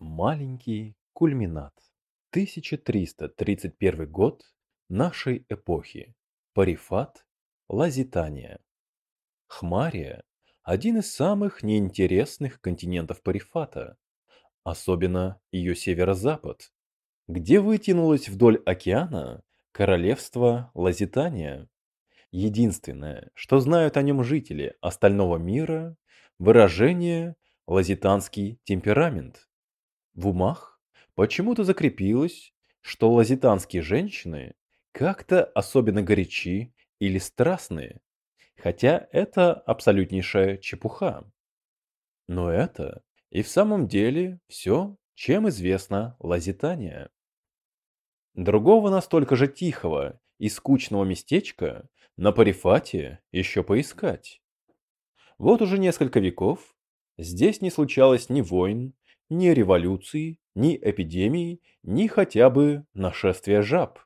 Маленький кульминат. 1331 год нашей эпохи. Парифат, Лазитания. Хмария – один из самых неинтересных континентов Парифата, особенно ее северо-запад, где вытянулось вдоль океана королевство Лазитания. Единственное, что знают о нем жители остального мира – выражение «лазитанский темперамент». В умах почему-то закрепилось, что лазитанские женщины как-то особенно горячи или страстные, хотя это абсолютнейшая чепуха. Но это и в самом деле все, чем известно Лазитания. Другого настолько же тихого и скучного местечка на Парифате еще поискать. Вот уже несколько веков здесь не случалось ни войн, ни революции, ни эпидемии, ни хотя бы нашествия жаб.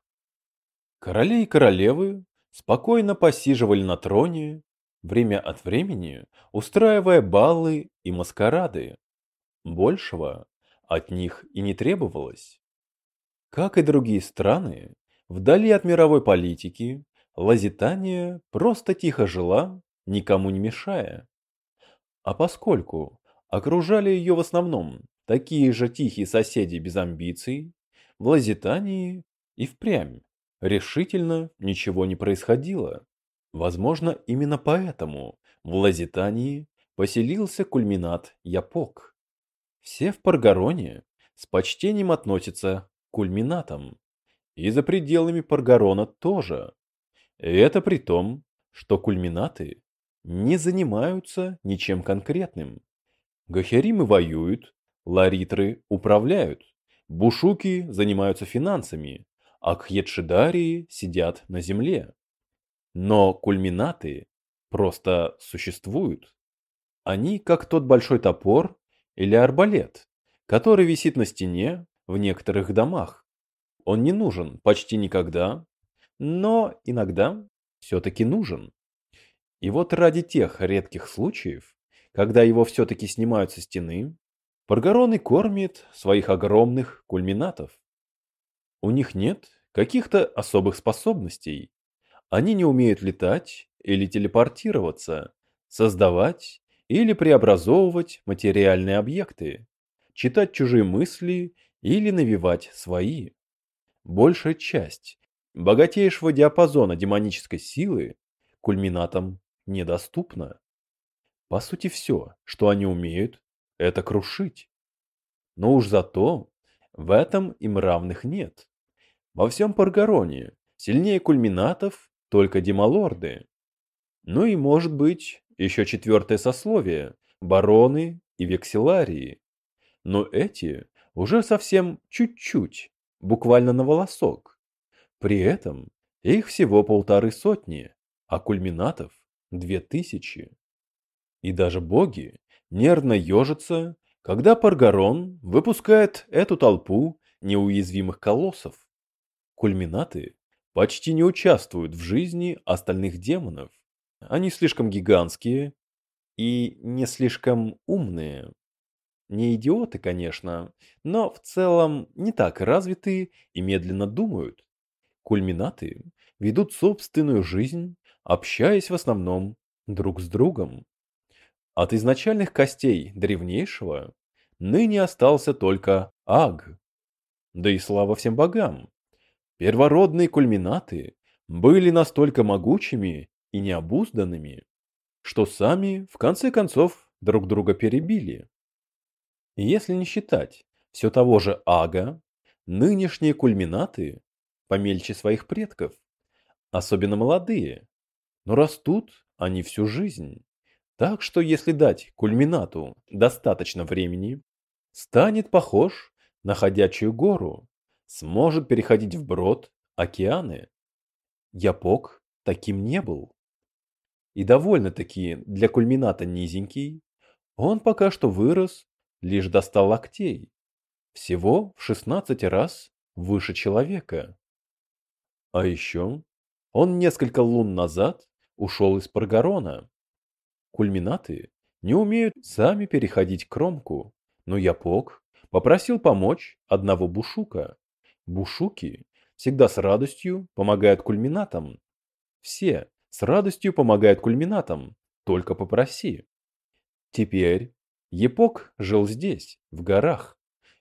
Короли и королевы спокойно посиживали на троне, время от времени устраивая баллы и маскарады. Большего от них и не требовалось. Как и другие страны, вдали от мировой политики, Лазитания просто тихо жила, никому не мешая. А поскольку окружали ее в основном такие же тихие соседи без амбиций, в Лазитании и впрямь решительно ничего не происходило. Возможно, именно поэтому в Лазитании поселился кульминат Япок. Все в Паргароне с почтением относятся к кульминатам, и за пределами Паргарона тоже. И это при том, что кульминаты не занимаются ничем конкретным. Гахеримы воюют, ларитры управляют, бушуки занимаются финансами, а кхьедшидарии сидят на земле. Но кульминаты просто существуют. Они как тот большой топор или арбалет, который висит на стене в некоторых домах. Он не нужен почти никогда, но иногда все-таки нужен. И вот ради тех редких случаев, когда его все-таки снимают со стены, Паргарон и кормит своих огромных кульминатов. У них нет каких-то особых способностей. Они не умеют летать или телепортироваться, создавать или преобразовывать материальные объекты, читать чужие мысли или навевать свои. Большая часть богатейшего диапазона демонической силы кульминатам недоступна. По сути все, что они умеют, это крушить. Но уж зато в этом им равных нет. Во всем Паргароне сильнее кульминатов только демалорды. Ну и может быть еще четвертое сословие – бароны и векселарии. Но эти уже совсем чуть-чуть, буквально на волосок. При этом их всего полторы сотни, а кульминатов – две тысячи. И даже боги нервно ежится, когда Паргарон выпускает эту толпу неуязвимых колоссов. Кульминаты почти не участвуют в жизни остальных демонов. Они слишком гигантские и не слишком умные. Не идиоты, конечно, но в целом не так развитые и медленно думают. Кульминаты ведут собственную жизнь, общаясь в основном друг с другом. От изначальных костей древнейшего ныне остался только Аг. Да и слава всем богам! Первородные кульминаты были настолько могучими и необузданными, что сами, в конце концов, друг друга перебили. Если не считать все того же Ага, нынешние кульминаты помельче своих предков, особенно молодые, но растут они всю жизнь. Так что если дать кульминату достаточно времени, станет похож на ходячую гору, сможет переходить вброд океаны. Япок таким не был. И довольно-таки для кульмината низенький, он пока что вырос лишь до ста локтей, всего в 16 раз выше человека. А еще он несколько лун назад ушел из Паргарона, Кульминаты не умеют сами переходить кромку, но Япок попросил помочь одного бушука. Бушуки всегда с радостью помогают кульминатам. Все с радостью помогают кульминатам, только попроси. Теперь Епок жил здесь, в горах.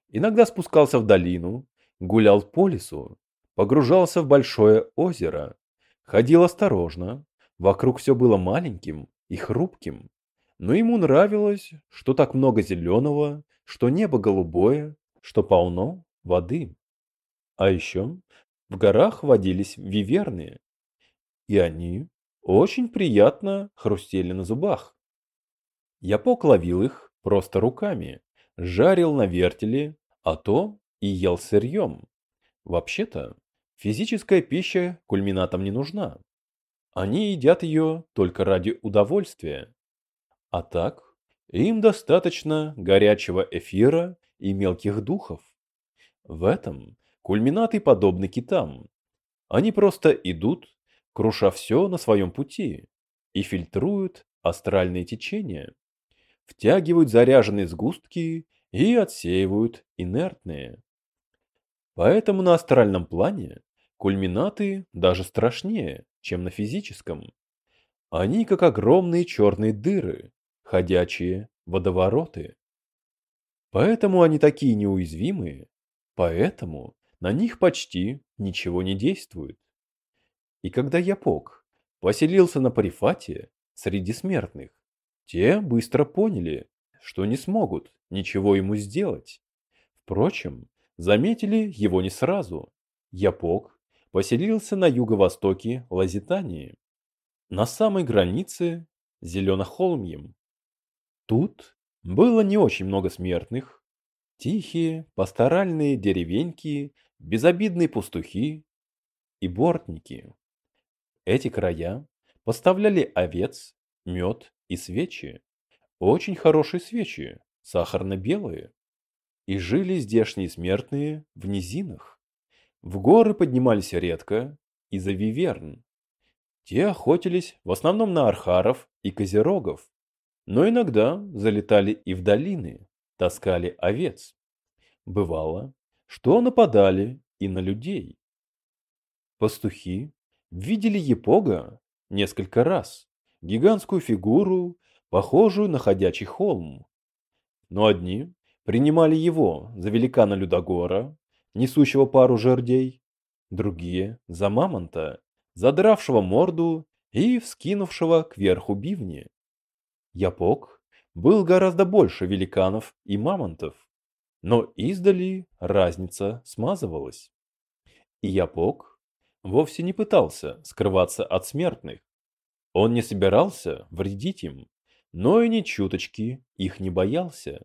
Иногда спускался в долину, гулял по лесу, погружался в большое озеро, ходил осторожно, вокруг все было маленьким и хрупким. Но ему нравилось, что так много зеленого, что небо голубое, что полно воды. А еще в горах водились виверны, и они очень приятно хрустели на зубах. Япок ловил их просто руками, жарил на вертеле, а то и ел сырьем. Вообще-то, физическая пища кульминатам не нужна. Они едят ее только ради удовольствия. А так, им достаточно горячего эфира и мелких духов. В этом кульминаты подобны китам. Они просто идут, круша все на своем пути, и фильтруют астральные течения, втягивают заряженные сгустки и отсеивают инертные. Поэтому на астральном плане кульминаты даже страшнее, чем на физическом. Они как огромные черные дыры, ходячие водовороты. Поэтому они такие неуязвимые, поэтому на них почти ничего не действует. И когда Япок поселился на Парифате среди смертных, те быстро поняли, что не смогут ничего ему сделать. Впрочем, заметили его не сразу. Япок поселился на юго-востоке Лазитании, на самой границе Зеленохолмьем. Тут было не очень много смертных. Тихие, пасторальные деревеньки, безобидные пастухи и бортники. Эти края поставляли овец, мед и свечи. Очень хорошие свечи, сахарно-белые. И жили здешние смертные в низинах. В горы поднимались редко из-за виверн. Те охотились в основном на архаров и козерогов, но иногда залетали и в долины, таскали овец. Бывало, что нападали и на людей. Пастухи видели Епога несколько раз, гигантскую фигуру, похожую на ходячий холм. Но одни принимали его за великана Людогора, несущего пару жердей, другие – за мамонта, задравшего морду и вскинувшего кверху бивни. Япок был гораздо больше великанов и мамонтов, но издали разница смазывалась. И Япок вовсе не пытался скрываться от смертных. Он не собирался вредить им, но и ни чуточки их не боялся.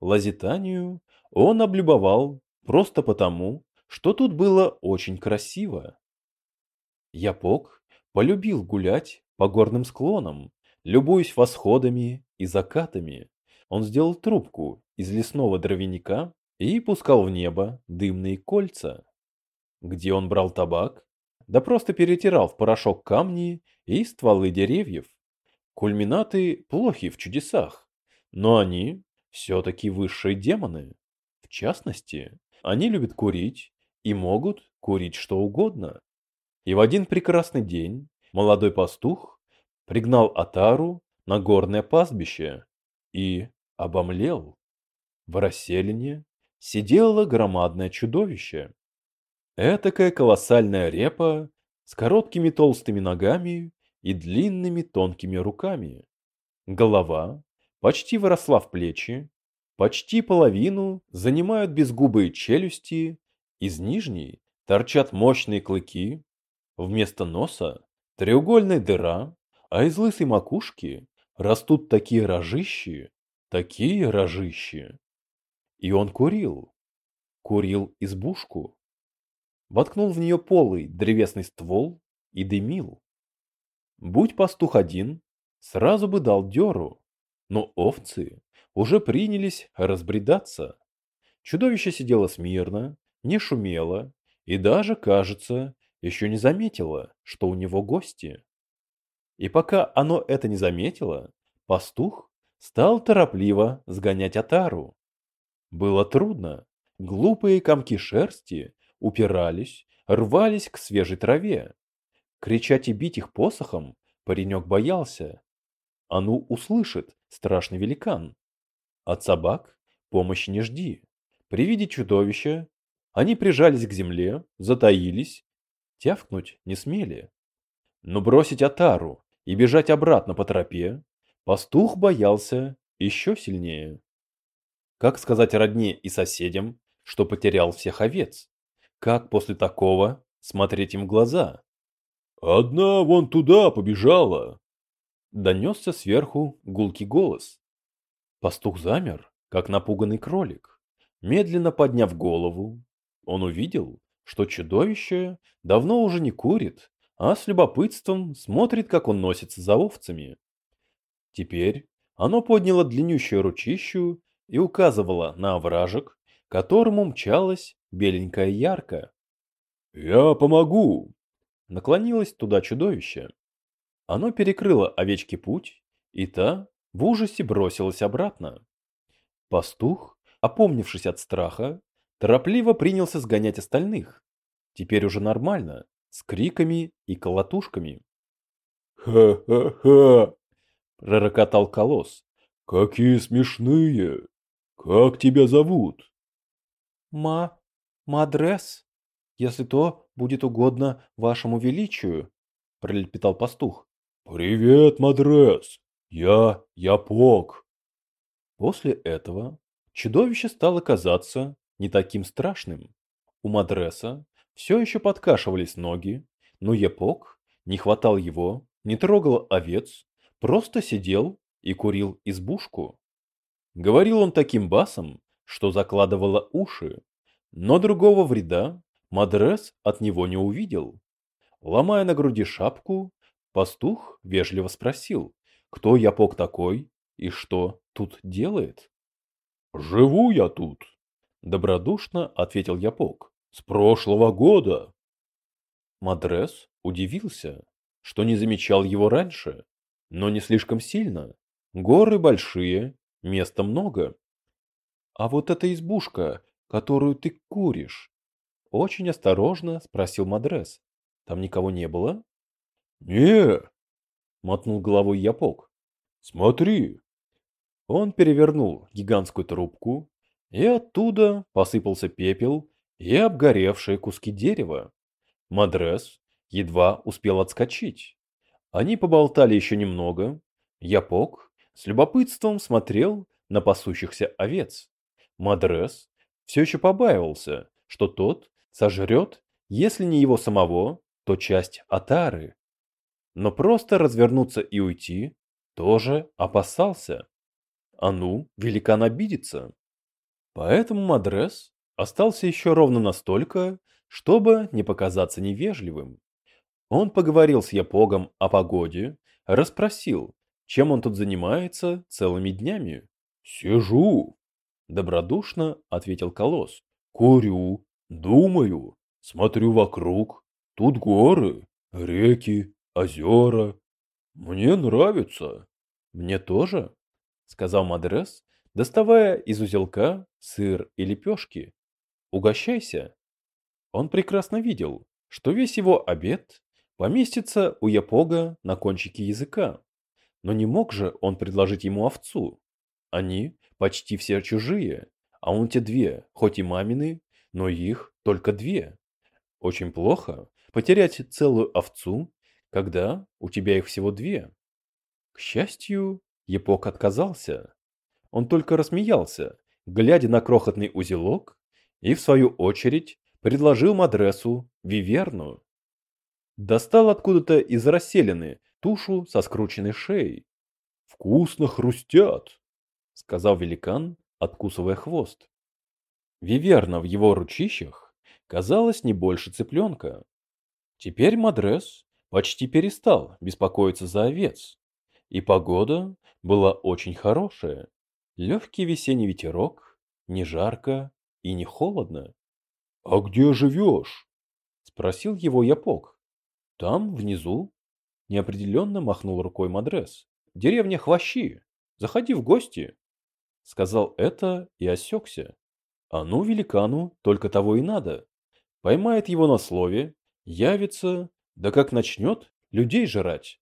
Лазитанию он облюбовал просто потому, что тут было очень красиво. Япок полюбил гулять по горным склонам, любуясь восходами и закатами. Он сделал трубку из лесного дровяника и пускал в небо дымные кольца. Где он брал табак? Да просто перетирал в порошок камни и стволы деревьев. Кульминаты плохи в чудесах, но они все-таки высшие демоны. В частности, они любят курить и могут курить что угодно. И в один прекрасный день молодой пастух пригнал Атару на горное пастбище и обомлел. В расселине сидело громадное чудовище. Этакая колоссальная репа с короткими толстыми ногами и длинными тонкими руками. Голова почти выросла в плечи, почти половину занимают безгубые челюсти, из нижней торчат мощные клыки, вместо носа треугольная дыра, а из лысой макушки растут такие рожищи, такие рожищи. И он курил, курил избушку воткнул в нее полый древесный ствол и дымил. Будь пастух один, сразу бы дал дёру, но овцы уже принялись разбредаться. Чудовище сидело смирно, не шумело и даже, кажется, еще не заметило, что у него гости. И пока оно это не заметило, пастух стал торопливо сгонять отару. Было трудно. Глупые комки шерсти упирались, рвались к свежей траве. Кричать и бить их посохом паренек боялся. А ну услышит страшный великан. От собак помощи не жди. При виде чудовища они прижались к земле, затаились, тявкнуть не смели. Но бросить отару и бежать обратно по тропе пастух боялся еще сильнее. Как сказать родне и соседям, что потерял всех овец? Как после такого смотреть им в глаза? «Одна вон туда побежала!» Донесся сверху гулкий голос. Пастух замер, как напуганный кролик. Медленно подняв голову, он увидел, что чудовище давно уже не курит, а с любопытством смотрит, как он носится за овцами. Теперь оно подняло длиннющую ручищу и указывало на овражек, которому мчалась беленькая ярко. «Я помогу!» Наклонилось туда чудовище. Оно перекрыло овечке путь, и та в ужасе бросилась обратно. Пастух, опомнившись от страха, торопливо принялся сгонять остальных. Теперь уже нормально, с криками и колотушками. «Ха-ха-ха!» – пророкотал колосс. «Какие смешные! Как тебя зовут?» «Ма... Мадрес, если то будет угодно вашему величию», – пролепетал пастух. «Привет, Мадрес! Я Япок!» После этого чудовище стало казаться не таким страшным. У Мадреса все еще подкашивались ноги, но Япок не хватал его, не трогал овец, просто сидел и курил избушку. Говорил он таким басом, что закладывало уши, но другого вреда Мадрес от него не увидел. Ломая на груди шапку, пастух вежливо спросил, кто Япок такой и что тут делает. «Живу я тут», — добродушно ответил Япок. «С прошлого года». Мадрес удивился, что не замечал его раньше, но не слишком сильно. Горы большие, места много. А вот эта избушка, которую ты куришь, очень осторожно спросил Мадрес. Там никого не было? Не, мотнул головой Япок. Смотри. Он перевернул гигантскую трубку, и оттуда посыпался пепел и обгоревшие куски дерева. Мадрес едва успел отскочить. Они поболтали еще немного. Япок с любопытством смотрел на пасущихся овец. Мадрес все еще побаивался, что тот сожрет, если не его самого, то часть отары. Но просто развернуться и уйти тоже опасался. А ну, великан обидится. Поэтому Мадрес остался еще ровно настолько, чтобы не показаться невежливым. Он поговорил с Япогом о погоде, расспросил, чем он тут занимается целыми днями. «Сижу», — добродушно ответил Колосс. «Курю, думаю, смотрю вокруг. Тут горы, реки, озера. Мне нравится». «Мне тоже», — сказал Мадрес, доставая из узелка сыр и лепешки. «Угощайся». Он прекрасно видел, что весь его обед поместится у Япога на кончике языка. Но не мог же он предложить ему овцу. Они почти все чужие, а он те две, хоть и мамины, но их только две. Очень плохо потерять целую овцу, когда у тебя их всего две. К счастью, Епок отказался. Он только рассмеялся, глядя на крохотный узелок, и в свою очередь предложил Мадресу виверну. Достал откуда-то из расселены тушу со скрученной шеей. «Вкусно хрустят», — сказал великан, откусывая хвост. Виверна в его ручищах казалось не больше цыпленка. Теперь Мадрес почти перестал беспокоиться за овец, и погода была очень хорошая. Легкий весенний ветерок, не жарко и не холодно. — А где живешь? — спросил его Япок. — Там, внизу, — неопределенно махнул рукой Мадрес. — Деревня Хвощи. Заходи в гости. Сказал это и осекся. А ну, великану только того и надо. Поймает его на слове, явится, да как начнет людей жрать.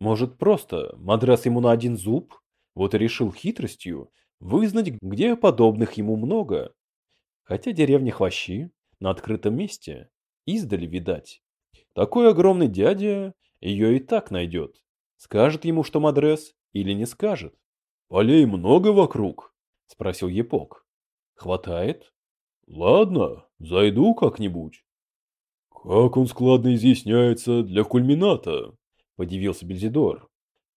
Может, просто мадрас ему на один зуб, вот и решил хитростью вызнать, где подобных ему много. Хотя деревня Хвощи на открытом месте, издали видать. Такой огромный дядя ее и так найдет. Скажет ему, что мадрес, или не скажет. «Полей много вокруг?» – спросил Епок. «Хватает?» «Ладно, зайду как-нибудь». «Как он складно изъясняется для кульмината?» – подивился Бельзидор.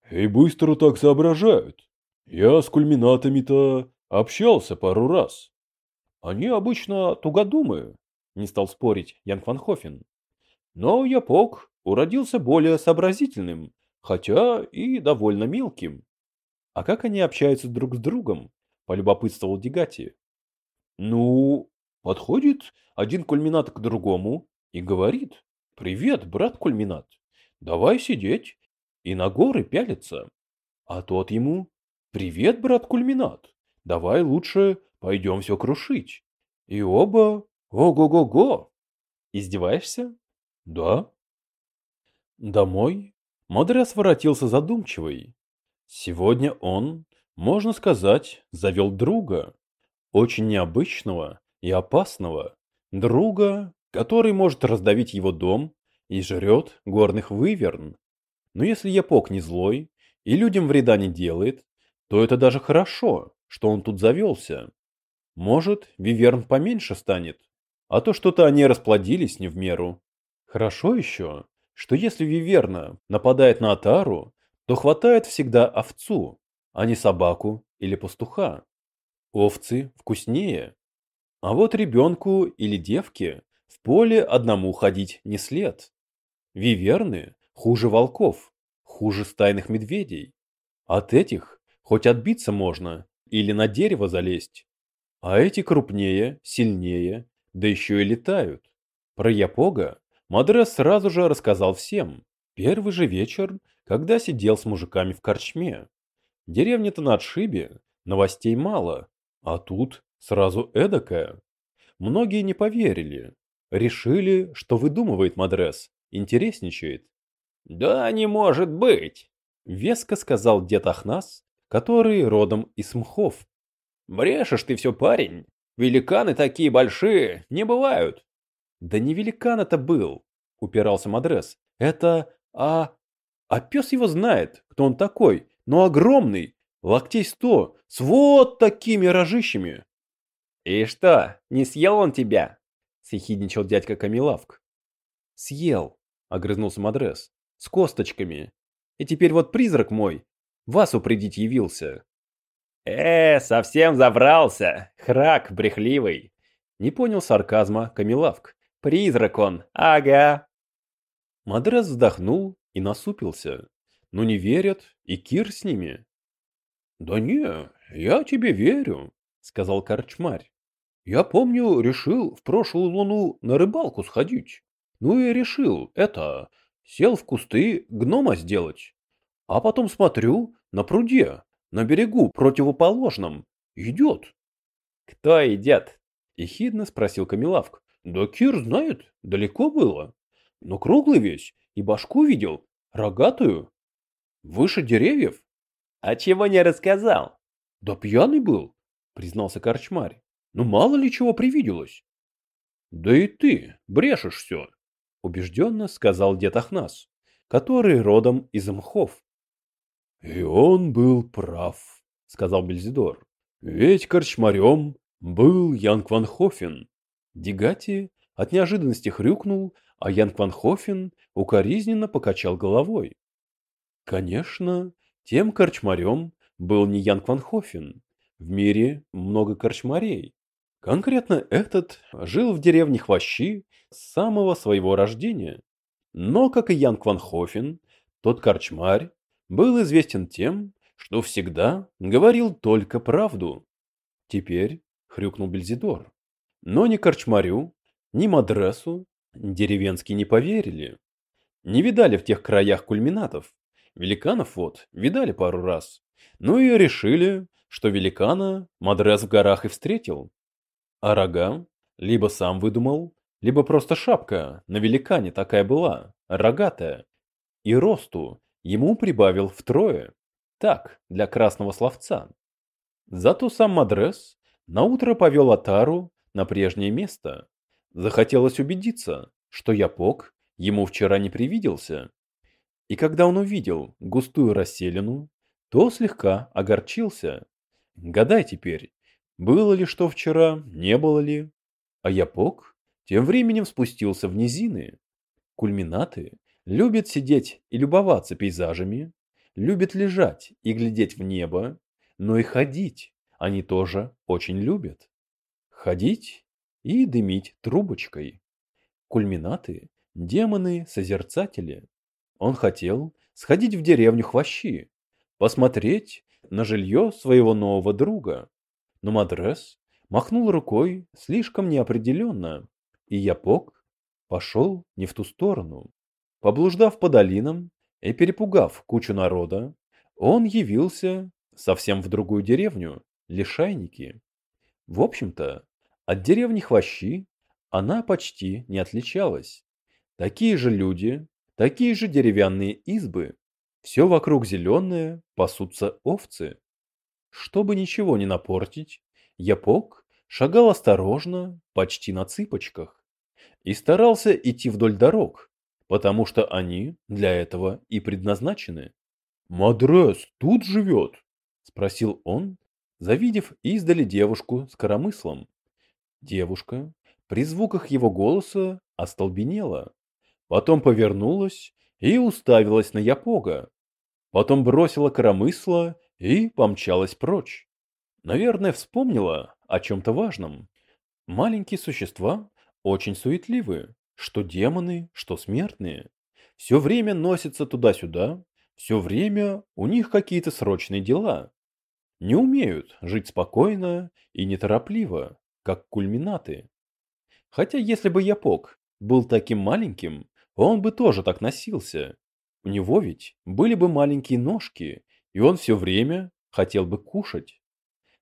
«И быстро так соображают. Я с кульминатами-то общался пару раз. Они обычно тугодумы, не стал спорить Ян Фанхофен. Но Япок уродился более сообразительным, хотя и довольно мелким. А как они общаются друг с другом? Полюбопытствовал Дегати. Ну, подходит один кульминат к другому и говорит, «Привет, брат кульминат, давай сидеть и на горы пялиться». А тот ему, «Привет, брат кульминат, давай лучше пойдем все крушить». И оба «Ого-го-го!» Издеваешься? Да. Домой Модрес воротился задумчивый. Сегодня он, можно сказать, завел друга. Очень необычного и опасного. Друга, который может раздавить его дом и жрет горных выверн. Но если Япок не злой и людям вреда не делает, то это даже хорошо, что он тут завелся. Может, Виверн поменьше станет, а то что-то они расплодились не в меру. Хорошо еще, что если Виверна нападает на Атару, то хватает всегда овцу, а не собаку или пастуха. Овцы вкуснее. А вот ребенку или девке в поле одному ходить не след. Виверны хуже волков, хуже стайных медведей. От этих хоть отбиться можно или на дерево залезть. А эти крупнее, сильнее да еще и летают. Про Япога Мадрес сразу же рассказал всем. Первый же вечер, когда сидел с мужиками в корчме. Деревня-то на отшибе, новостей мало, а тут сразу эдакая. Многие не поверили. Решили, что выдумывает Мадрес, интересничает. «Да не может быть!» — веско сказал дед Ахнас, который родом из Мхов. «Брешешь ты все, парень. Великаны такие большие не бывают. Да не великан это был, упирался Мадрес. Это, а... А пес его знает, кто он такой, но огромный, локтей сто, с вот такими рожищами. И что, не съел он тебя? Съехидничал дядька Камилавк. Съел, огрызнулся Мадрес, с косточками. И теперь вот призрак мой, вас упредить явился. «Э, совсем забрался, храк брехливый!» Не понял сарказма Камилавк. «Призрак он, ага!» Мадрес вздохнул и насупился. «Ну не верят, и Кир с ними!» «Да не, я тебе верю», — сказал Корчмарь. «Я помню, решил в прошлую луну на рыбалку сходить. Ну и решил, это, сел в кусты гнома сделать. А потом смотрю, на пруде на берегу противоположном. Идет. Кто идет? Ехидно спросил Камилавк. Да Кир знает, далеко было. Но круглый весь, и башку видел, рогатую. Выше деревьев. А чего не рассказал? Да пьяный был, признался Корчмарь. Ну мало ли чего привиделось. Да и ты брешешь все, убежденно сказал дед Ахнас, который родом из мхов. «И он был прав», — сказал Бельзидор. «Ведь корчмарем был Янг Ван Хофен». Дегати от неожиданности хрюкнул, а Янг Ван Хофен укоризненно покачал головой. Конечно, тем корчмарем был не Янг Ван Хофен. В мире много корчмарей. Конкретно этот жил в деревне Хвощи с самого своего рождения. Но, как и Янг Ван Хофен, тот корчмарь был известен тем, что всегда говорил только правду. Теперь хрюкнул Бельзидор. Но ни Корчмарю, ни Мадресу деревенские не поверили. Не видали в тех краях кульминатов. Великанов вот видали пару раз. Ну и решили, что великана Мадрес в горах и встретил. А рога либо сам выдумал, либо просто шапка на великане такая была, рогатая. И росту ему прибавил втрое. Так, для красного словца. Зато сам Мадрес наутро повел Атару на прежнее место. Захотелось убедиться, что Япок ему вчера не привиделся. И когда он увидел густую расселину, то слегка огорчился. Гадай теперь, было ли что вчера, не было ли. А Япок тем временем спустился в низины. Кульминаты любят сидеть и любоваться пейзажами, любят лежать и глядеть в небо, но и ходить они тоже очень любят. Ходить и дымить трубочкой. Кульминаты – демоны-созерцатели. Он хотел сходить в деревню Хвощи, посмотреть на жилье своего нового друга. Но Мадрес махнул рукой слишком неопределенно, и Япок пошел не в ту сторону. Поблуждав по долинам и перепугав кучу народа, он явился совсем в другую деревню, Лишайники. В общем-то, от деревни Хвощи она почти не отличалась. Такие же люди, такие же деревянные избы, все вокруг зеленое, пасутся овцы. Чтобы ничего не напортить, Япок шагал осторожно, почти на цыпочках, и старался идти вдоль дорог, потому что они для этого и предназначены. «Мадрес тут живет?» – спросил он, завидев издали девушку с коромыслом. Девушка при звуках его голоса остолбенела, потом повернулась и уставилась на Япога. Потом бросила коромысло и помчалась прочь. Наверное, вспомнила о чем-то важном. Маленькие существа очень суетливы, что демоны, что смертные. Все время носятся туда-сюда, все время у них какие-то срочные дела. Не умеют жить спокойно и неторопливо, как кульминаты. Хотя если бы Япок был таким маленьким, он бы тоже так носился. У него ведь были бы маленькие ножки, и он все время хотел бы кушать.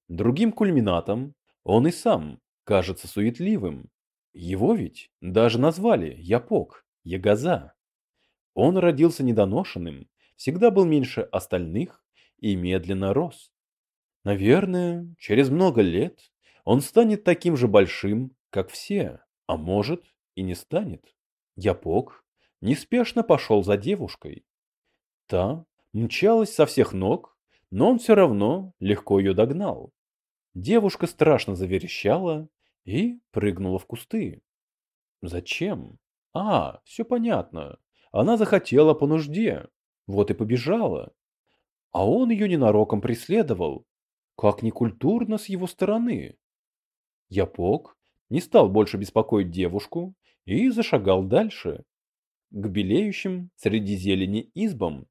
Другим кульминатом он и сам кажется суетливым. Его ведь даже назвали Япок, Ягоза. Он родился недоношенным, всегда был меньше остальных и медленно рос. Наверное, через много лет он станет таким же большим, как все, а может и не станет. Япок неспешно пошел за девушкой. Та мчалась со всех ног, но он все равно легко ее догнал. Девушка страшно заверещала и прыгнула в кусты. Зачем? А, все понятно. Она захотела по нужде, вот и побежала. А он ее ненароком преследовал. Как некультурно с его стороны. Япок не стал больше беспокоить девушку и зашагал дальше, к белеющим среди зелени избам.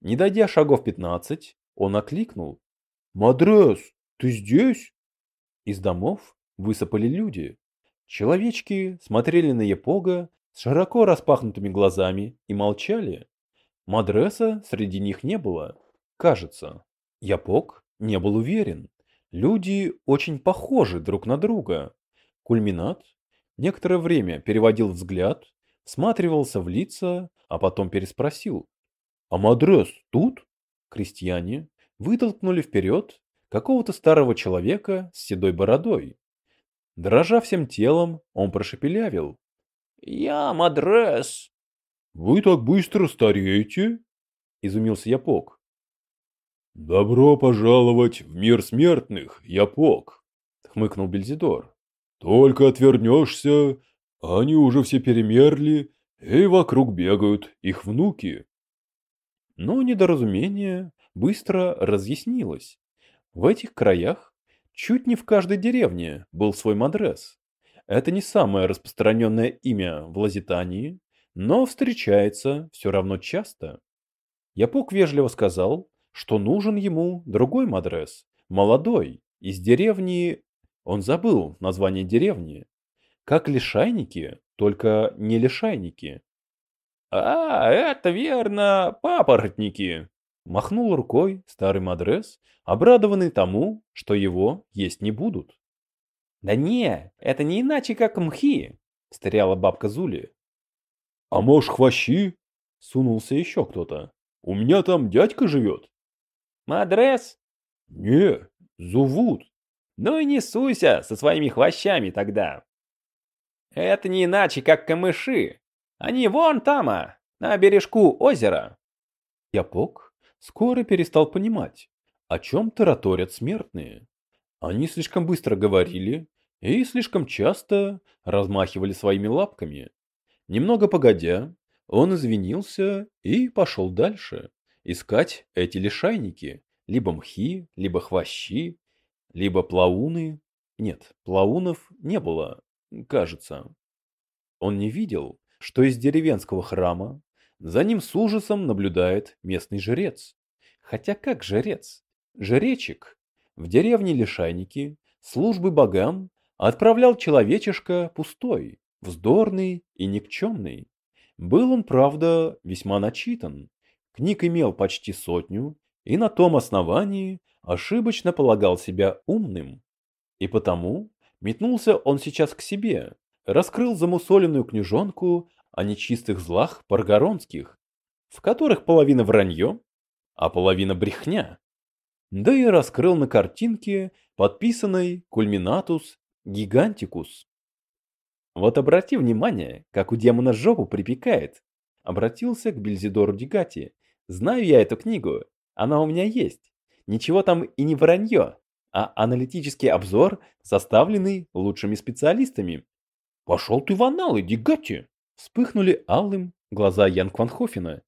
Не дойдя шагов пятнадцать, он окликнул. «Мадрес, ты здесь?» Из домов высыпали люди. Человечки смотрели на Япога с широко распахнутыми глазами и молчали. Мадреса среди них не было, кажется. Япок не был уверен. Люди очень похожи друг на друга. Кульминат некоторое время переводил взгляд, всматривался в лица, а потом переспросил. «А Мадрес тут?» Крестьяне вытолкнули вперед какого-то старого человека с седой бородой. Дрожа всем телом, он прошепелявил. «Я Мадрес!» «Вы так быстро стареете?» – изумился Япок. «Добро пожаловать в мир смертных, Япок!» – хмыкнул Бельзидор. «Только отвернешься, они уже все перемерли, и вокруг бегают их внуки». Но недоразумение быстро разъяснилось. В этих краях чуть не в каждой деревне был свой мадрес. Это не самое распространенное имя в Лазитании, но встречается все равно часто. Япок вежливо сказал, что нужен ему другой мадрес, молодой, из деревни... Он забыл название деревни. Как лишайники, только не лишайники. «А, это верно, папоротники!» Махнул рукой старый мадрес, обрадованный тому, что его есть не будут. Да не, это не иначе, как мхи, встряла бабка Зули. А может, хвощи? Сунулся еще кто-то. У меня там дядька живет. Мадрес? Не, зовут. Ну и не суйся со своими хвощами тогда. Это не иначе, как камыши. Они вон там, а, на бережку озера. Япок скоро перестал понимать, о чем тараторят смертные. Они слишком быстро говорили и слишком часто размахивали своими лапками. Немного погодя, он извинился и пошел дальше, искать эти лишайники, либо мхи, либо хвощи, либо плауны. Нет, плаунов не было, кажется. Он не видел, что из деревенского храма за ним с ужасом наблюдает местный жрец. Хотя как жрец? Жречик. В деревне Лишайники службы богам отправлял человечишка пустой, вздорный и никчемный. Был он, правда, весьма начитан. Книг имел почти сотню, и на том основании ошибочно полагал себя умным. И потому метнулся он сейчас к себе, раскрыл замусоленную книжонку о нечистых злах паргоронских, в которых половина вранье, а половина брехня. Да и раскрыл на картинке, подписанной «Кульминатус гигантикус». Вот обрати внимание, как у демона жопу припекает. Обратился к Бельзидору Дигати. Знаю я эту книгу, она у меня есть. Ничего там и не вранье, а аналитический обзор, составленный лучшими специалистами. Пошел ты в аналы, Дигати! Вспыхнули алым глаза Ян Кванхофена.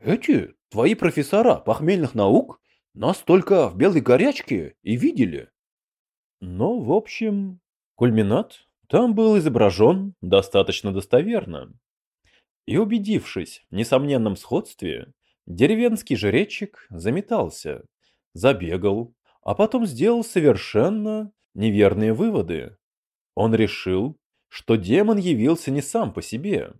Эти твои профессора похмельных наук нас только в белой горячке и видели. Но, в общем, кульминат там был изображен достаточно достоверно. И убедившись в несомненном сходстве, деревенский жречик заметался, забегал, а потом сделал совершенно неверные выводы. Он решил, что демон явился не сам по себе.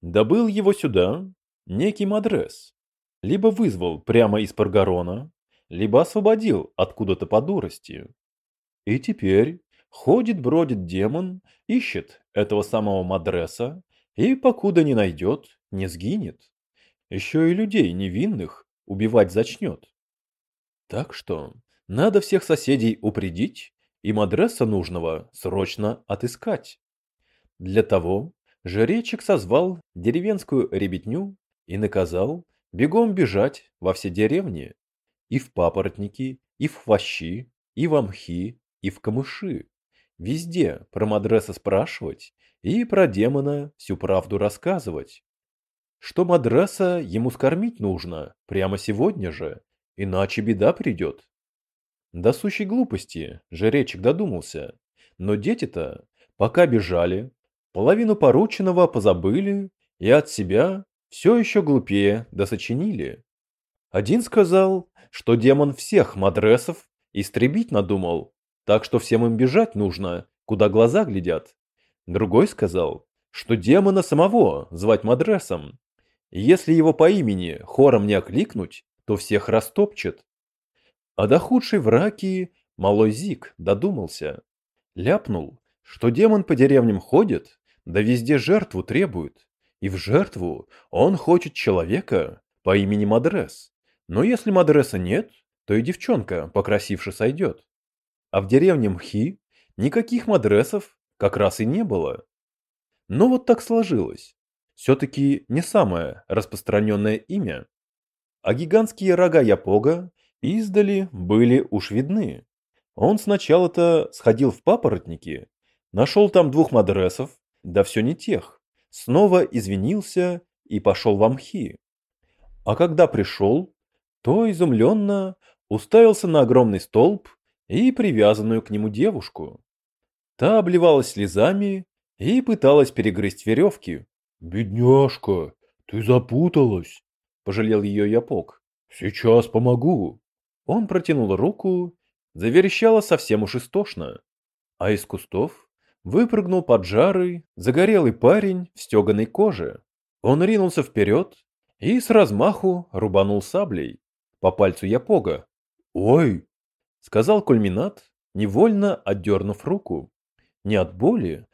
Добыл его сюда некий Мадрес. Либо вызвал прямо из Паргарона, либо освободил откуда-то по дурости. И теперь ходит-бродит демон, ищет этого самого Мадреса, и покуда не найдет, не сгинет. Еще и людей невинных убивать зачнет. Так что надо всех соседей упредить и Мадреса нужного срочно отыскать. Для того жречек созвал деревенскую ребятню и наказал бегом бежать во все деревни, и в папоротники, и в хвощи, и в мхи, и в камыши. Везде про Мадреса спрашивать и про демона всю правду рассказывать. Что Мадреса ему скормить нужно прямо сегодня же, иначе беда придет. До сущей глупости жречек додумался, но дети-то, пока бежали, Половину порученного позабыли и от себя все еще глупее досочинили. Один сказал, что демон всех мадресов истребить надумал, так что всем им бежать нужно, куда глаза глядят. Другой сказал, что демона самого звать мадресом. Если его по имени хором не окликнуть, то всех растопчет. А до худшей враки малой Зик додумался. Ляпнул, что демон по деревням ходит, да везде жертву требует. И в жертву он хочет человека по имени Мадрес. Но если Мадреса нет, то и девчонка покрасивше сойдет. А в деревне Мхи никаких Мадресов как раз и не было. Но вот так сложилось. Все-таки не самое распространенное имя. А гигантские рога Япога издали были уж видны. Он сначала-то сходил в папоротники, нашел там двух мадресов, да все не тех. Снова извинился и пошел в Амхи. А когда пришел, то изумленно уставился на огромный столб и привязанную к нему девушку. Та обливалась слезами и пыталась перегрызть веревки. «Бедняжка, ты запуталась!» – пожалел ее Япок. «Сейчас помогу!» Он протянул руку, заверещало совсем уж истошно, а из кустов выпрыгнул поджарый, загорелый парень в стеганой коже. Он ринулся вперед и с размаху рубанул саблей по пальцу Япога. «Ой!» — сказал кульминат, невольно отдернув руку. Не от боли,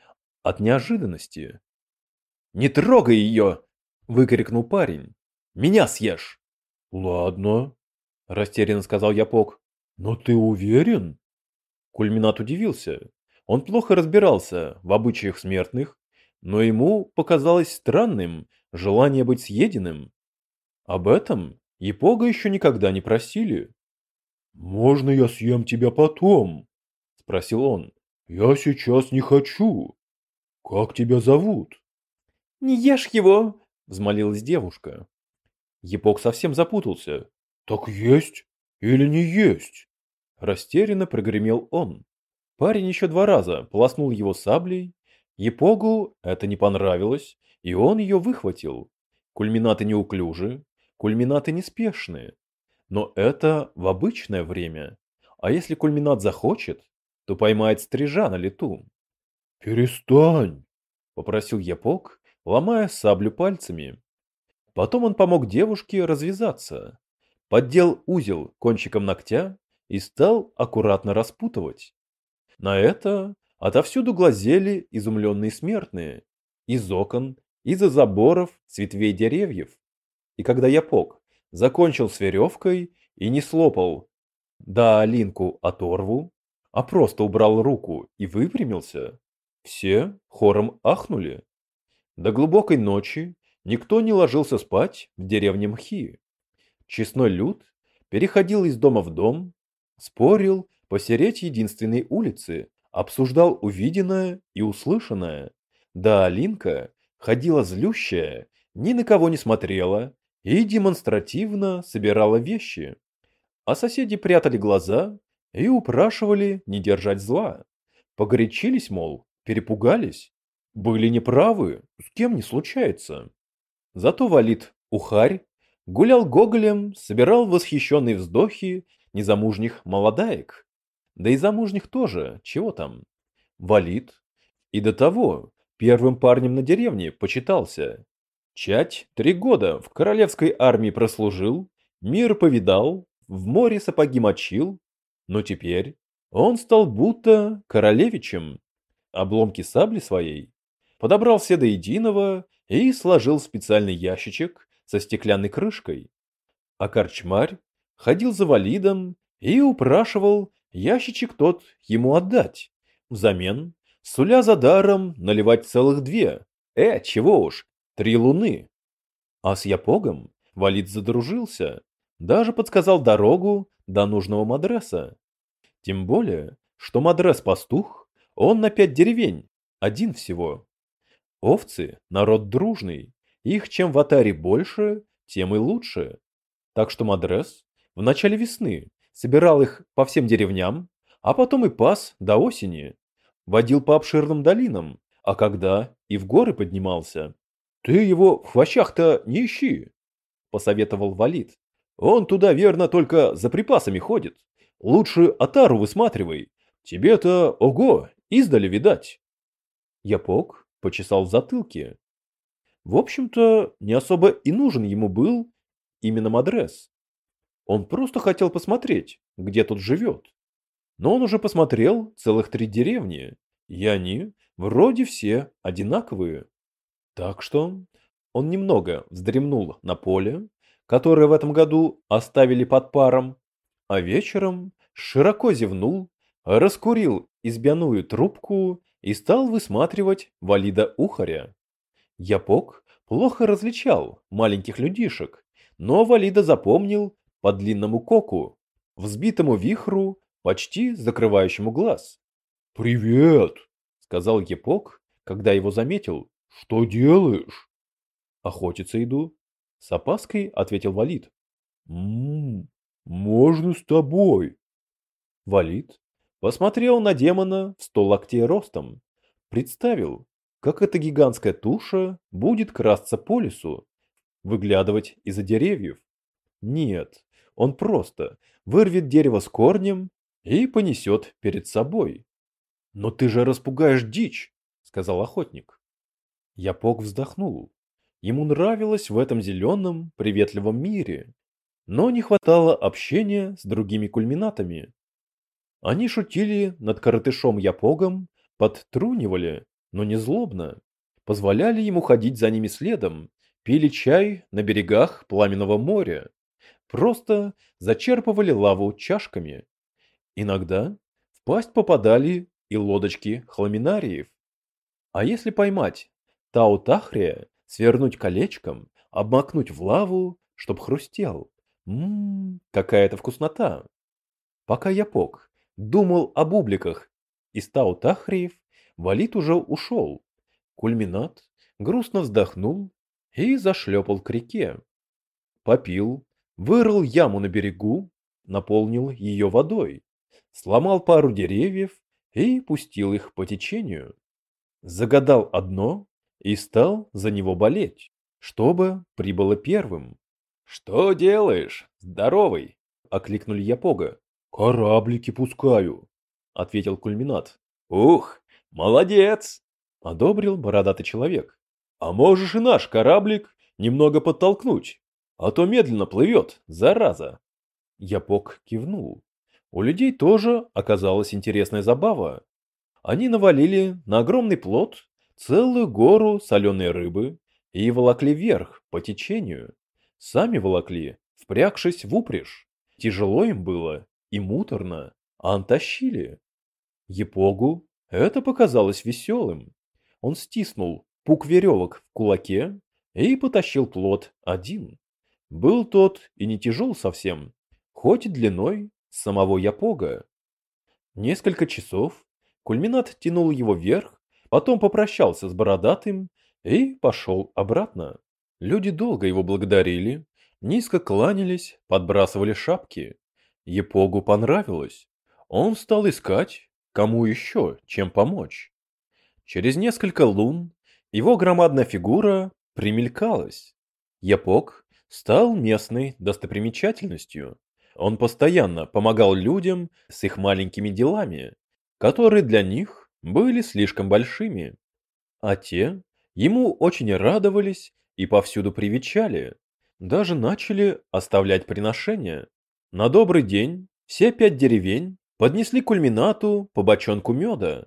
от неожиданности. «Не трогай ее!» – выкрикнул парень. «Меня съешь!» «Ладно», – растерянно сказал Япок. «Но ты уверен?» Кульминат удивился. Он плохо разбирался в обычаях смертных, но ему показалось странным желание быть съеденным. Об этом Япога еще никогда не просили. «Можно я съем тебя потом?» – спросил он. «Я сейчас не хочу. Как тебя зовут?» «Не ешь его!» – взмолилась девушка. Япок совсем запутался. «Так есть или не есть?» Растерянно прогремел он. Парень еще два раза полоснул его саблей. Епогу это не понравилось, и он ее выхватил. Кульминаты неуклюжи, кульминаты неспешные. Но это в обычное время. А если кульминат захочет, то поймает стрижа на лету. «Перестань!» – попросил Япок, ломая саблю пальцами. Потом он помог девушке развязаться, поддел узел кончиком ногтя и стал аккуратно распутывать. На это отовсюду глазели изумленные смертные, из окон, из-за заборов, с ветвей деревьев. И когда Япок закончил с веревкой и не слопал да Алинку оторву, а просто убрал руку и выпрямился, все хором ахнули. До глубокой ночи никто не ложился спать в деревне Мхи. Честной люд переходил из дома в дом, спорил посереть единственной улицы, обсуждал увиденное и услышанное. Да Алинка ходила злющая, ни на кого не смотрела и демонстративно собирала вещи. А соседи прятали глаза и упрашивали не держать зла. Погорячились, мол, перепугались. Были неправы, с кем не случается. Зато валит Ухарь гулял гоголем, собирал восхищенные вздохи незамужних молодаек. Да и замужних тоже, чего там. Валит. И до того первым парнем на деревне почитался. Чать три года в королевской армии прослужил, мир повидал, в море сапоги мочил, но теперь он стал будто королевичем. Обломки сабли своей подобрал все до единого и сложил в специальный ящичек со стеклянной крышкой. А корчмарь ходил за валидом и упрашивал ящичек тот ему отдать. Взамен, суля за даром, наливать целых две. Э, чего уж, три луны. А с Япогом валид задружился, даже подсказал дорогу до нужного мадреса. Тем более, что мадрес-пастух, он на пять деревень, один всего. Овцы – народ дружный, их чем в Атаре больше, тем и лучше. Так что Мадрес в начале весны собирал их по всем деревням, а потом и пас до осени. Водил по обширным долинам, а когда и в горы поднимался. «Ты его в хвощах-то не ищи», – посоветовал Валид. «Он туда верно только за припасами ходит. Лучше Атару высматривай. Тебе-то, ого, издали видать». Япок почесал в затылке. В общем-то, не особо и нужен ему был именно Мадрес. Он просто хотел посмотреть, где тут живет. Но он уже посмотрел целых три деревни, и они вроде все одинаковые. Так что он немного вздремнул на поле, которое в этом году оставили под паром, а вечером широко зевнул, раскурил избяную трубку и стал высматривать валида Ухаря. Япок плохо различал маленьких людишек, но валида запомнил по длинному коку, взбитому вихру, почти закрывающему глаз. «Привет!» — сказал Япок, когда его заметил. «Что делаешь?» «Охотиться иду», — с опаской ответил Валид. «М-м, можно с тобой?» Валид Посмотрел на демона в сто локтей ростом. Представил, как эта гигантская туша будет красться по лесу, выглядывать из-за деревьев. Нет, он просто вырвет дерево с корнем и понесет перед собой. «Но ты же распугаешь дичь», — сказал охотник. Япок вздохнул. Ему нравилось в этом зеленом, приветливом мире, но не хватало общения с другими кульминатами. Они шутили над коротышом Япогом, подтрунивали, но не злобно, позволяли ему ходить за ними следом, пили чай на берегах пламенного моря, просто зачерпывали лаву чашками. Иногда в пасть попадали и лодочки хламинариев. А если поймать Таутахрия, свернуть колечком, обмакнуть в лаву, чтоб хрустел. Ммм, какая-то вкуснота. Пока я пок, думал об бубликах, из Таутахриев Валит уже ушел. Кульминат грустно вздохнул и зашлепал к реке. Попил, вырыл яму на берегу, наполнил ее водой, сломал пару деревьев и пустил их по течению. Загадал одно и стал за него болеть, чтобы прибыло первым. «Что делаешь, здоровый?» — окликнули Япога. «Кораблики пускаю», — ответил Кульминат. «Ух, молодец!» — одобрил бородатый человек. «А можешь и наш кораблик немного подтолкнуть, а то медленно плывет, зараза!» Япок кивнул. У людей тоже оказалась интересная забава. Они навалили на огромный плот целую гору соленой рыбы и волокли вверх по течению. Сами волокли, впрягшись в упряжь. Тяжело им было и муторно, а тащили. Епогу это показалось веселым. Он стиснул пук веревок в кулаке и потащил плот один. Был тот и не тяжел совсем, хоть и длиной самого Япога. Несколько часов кульминат тянул его вверх, потом попрощался с бородатым и пошел обратно. Люди долго его благодарили, низко кланялись, подбрасывали шапки. Епогу понравилось. Он стал искать, кому еще, чем помочь. Через несколько лун его громадная фигура примелькалась. Епог стал местной достопримечательностью. Он постоянно помогал людям с их маленькими делами, которые для них были слишком большими. А те ему очень радовались и повсюду привечали, даже начали оставлять приношения. На добрый день все пять деревень поднесли кульминату по бочонку меда.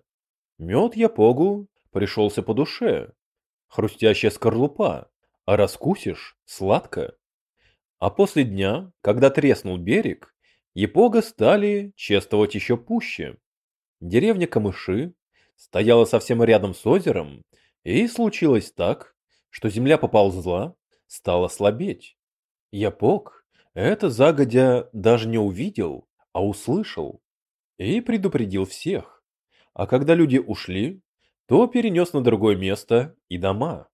Мед Япогу пришелся по душе. Хрустящая скорлупа, а раскусишь – сладко. А после дня, когда треснул берег, Епога стали чествовать еще пуще. Деревня Камыши стояла совсем рядом с озером, и случилось так, что земля поползла, стала слабеть. Япок это загодя даже не увидел, а услышал и предупредил всех. А когда люди ушли, то перенес на другое место и дома.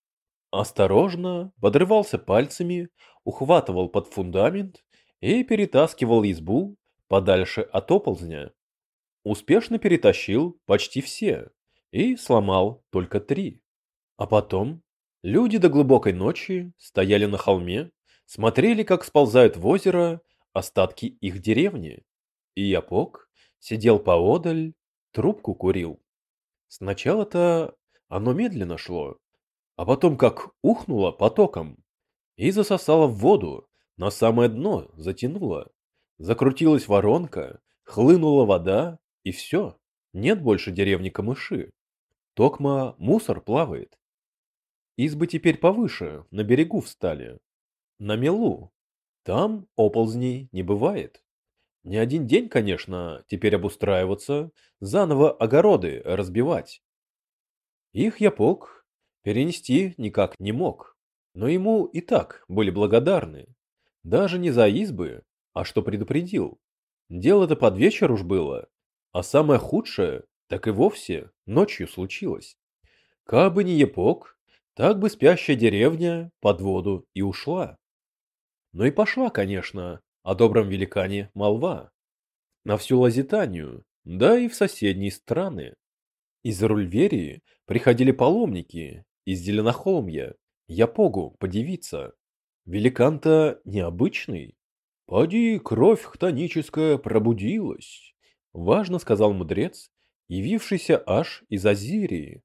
Осторожно подрывался пальцами, ухватывал под фундамент и перетаскивал избу подальше от оползня. Успешно перетащил почти все и сломал только три. А потом люди до глубокой ночи стояли на холме, смотрели, как сползают в озеро остатки их деревни. И Япок сидел поодаль, трубку курил. Сначала-то оно медленно шло, а потом как ухнуло потоком и засосало в воду, на самое дно затянуло. Закрутилась воронка, хлынула вода, и все, нет больше деревни Камыши. Токма мусор плавает. Избы теперь повыше, на берегу встали. На мелу. Там оползней не бывает. Не один день, конечно, теперь обустраиваться, заново огороды разбивать. Их Япок перенести никак не мог, но ему и так были благодарны. Даже не за избы, а что предупредил. Дело-то под вечер уж было, а самое худшее так и вовсе ночью случилось. Кабы не Епок, так бы спящая деревня под воду и ушла. Но и пошла, конечно, о добром великане молва. На всю Лазитанию, да и в соседние страны. Из Рульверии приходили паломники, из Зеленохолмья, Япогу подивиться. Великан-то необычный. Поди, кровь хтоническая пробудилась, важно сказал мудрец явившийся аж из Азирии.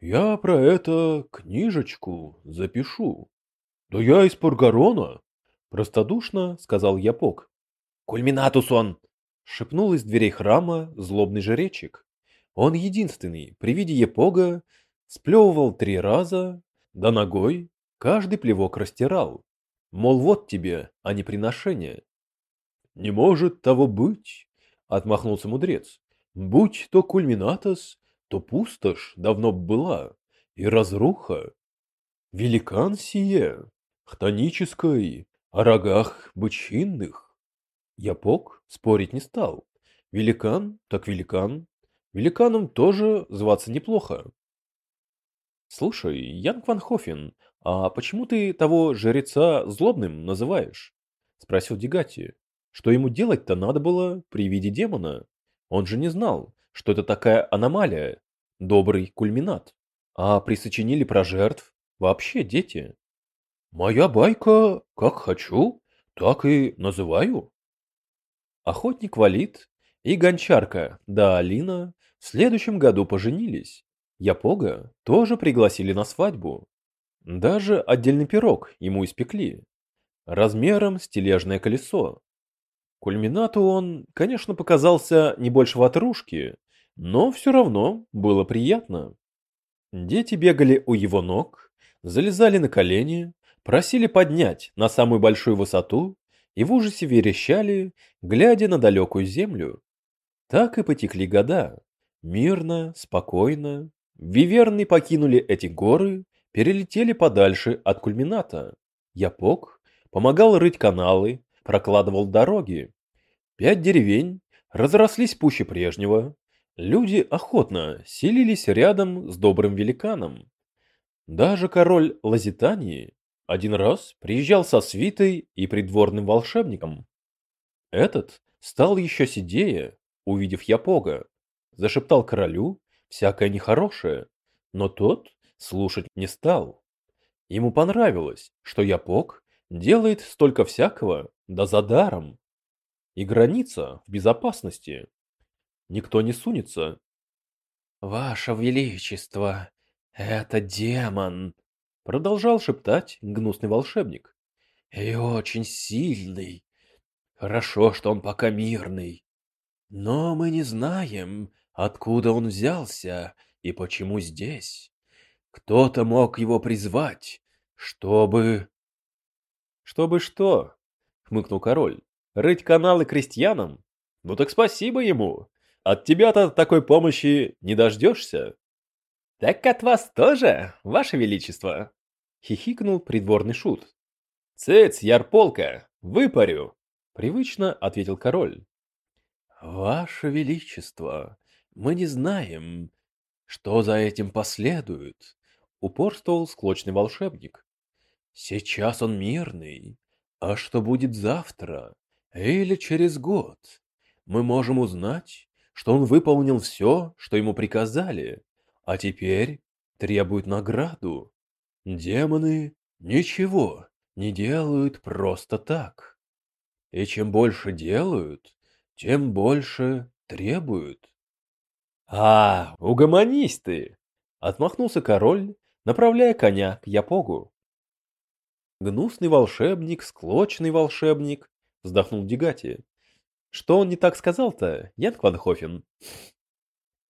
Я про это книжечку запишу. Да я из Паргарона, простодушно сказал Япок. Кульминатус он, шепнул из дверей храма злобный жречик. Он единственный при виде Епога сплевывал три раза, да ногой каждый плевок растирал. Мол, вот тебе, а не приношение. «Не может того быть!» — отмахнулся мудрец. «Будь то кульминатос, то пустошь давно была, и разруха. Великан сие, хтонической, о рогах бычинных». Япок спорить не стал. Великан так великан. Великаном тоже зваться неплохо. Слушай, Янг Ван Хофен, а почему ты того жреца злобным называешь? Спросил Дегати. Что ему делать-то надо было при виде демона? Он же не знал, что это такая аномалия, добрый кульминат. А присочинили про жертв вообще дети. Моя байка, как хочу, так и называю. Охотник Валит и гончарка да Алина в следующем году поженились. Япога тоже пригласили на свадьбу. Даже отдельный пирог ему испекли. Размером с тележное колесо. Кульминату он, конечно, показался не больше ватрушки, но все равно было приятно. Дети бегали у его ног, залезали на колени, просили поднять на самую большую высоту и в ужасе верещали, глядя на далекую землю. Так и потекли года. Мирно, спокойно. Виверны покинули эти горы, перелетели подальше от кульмината. Япок помогал рыть каналы, прокладывал дороги. Пять деревень разрослись пуще прежнего. Люди охотно селились рядом с добрым великаном. Даже король Лазитании один раз приезжал со свитой и придворным волшебником. Этот стал еще сидее, увидев Япога, зашептал королю всякое нехорошее, но тот слушать не стал. Ему понравилось, что Япог делает столько всякого, да за даром. И граница в безопасности. Никто не сунется. «Ваше Величество, это демон!» Продолжал шептать гнусный волшебник. «И очень сильный. Хорошо, что он пока мирный. Но мы не знаем, откуда он взялся и почему здесь. Кто-то мог его призвать, чтобы «Чтобы что?» — хмыкнул король. «Рыть каналы крестьянам? Ну так спасибо ему. От тебя-то такой помощи не дождешься». «Так от вас тоже, ваше величество!» — хихикнул придворный шут. «Цец, ярполка, выпарю!» — привычно ответил король. «Ваше величество, мы не знаем, что за этим последует», — упорствовал склочный волшебник. Сейчас он мирный, а что будет завтра или через год? Мы можем узнать, что он выполнил все, что ему приказали, а теперь требует награду. Демоны ничего не делают просто так. И чем больше делают, тем больше требуют. «А, угомонись ты!» — отмахнулся король, направляя коня к Япогу. Гнусный волшебник, склочный волшебник, вздохнул Дегати. Что он не так сказал-то, Ян Кванхофен?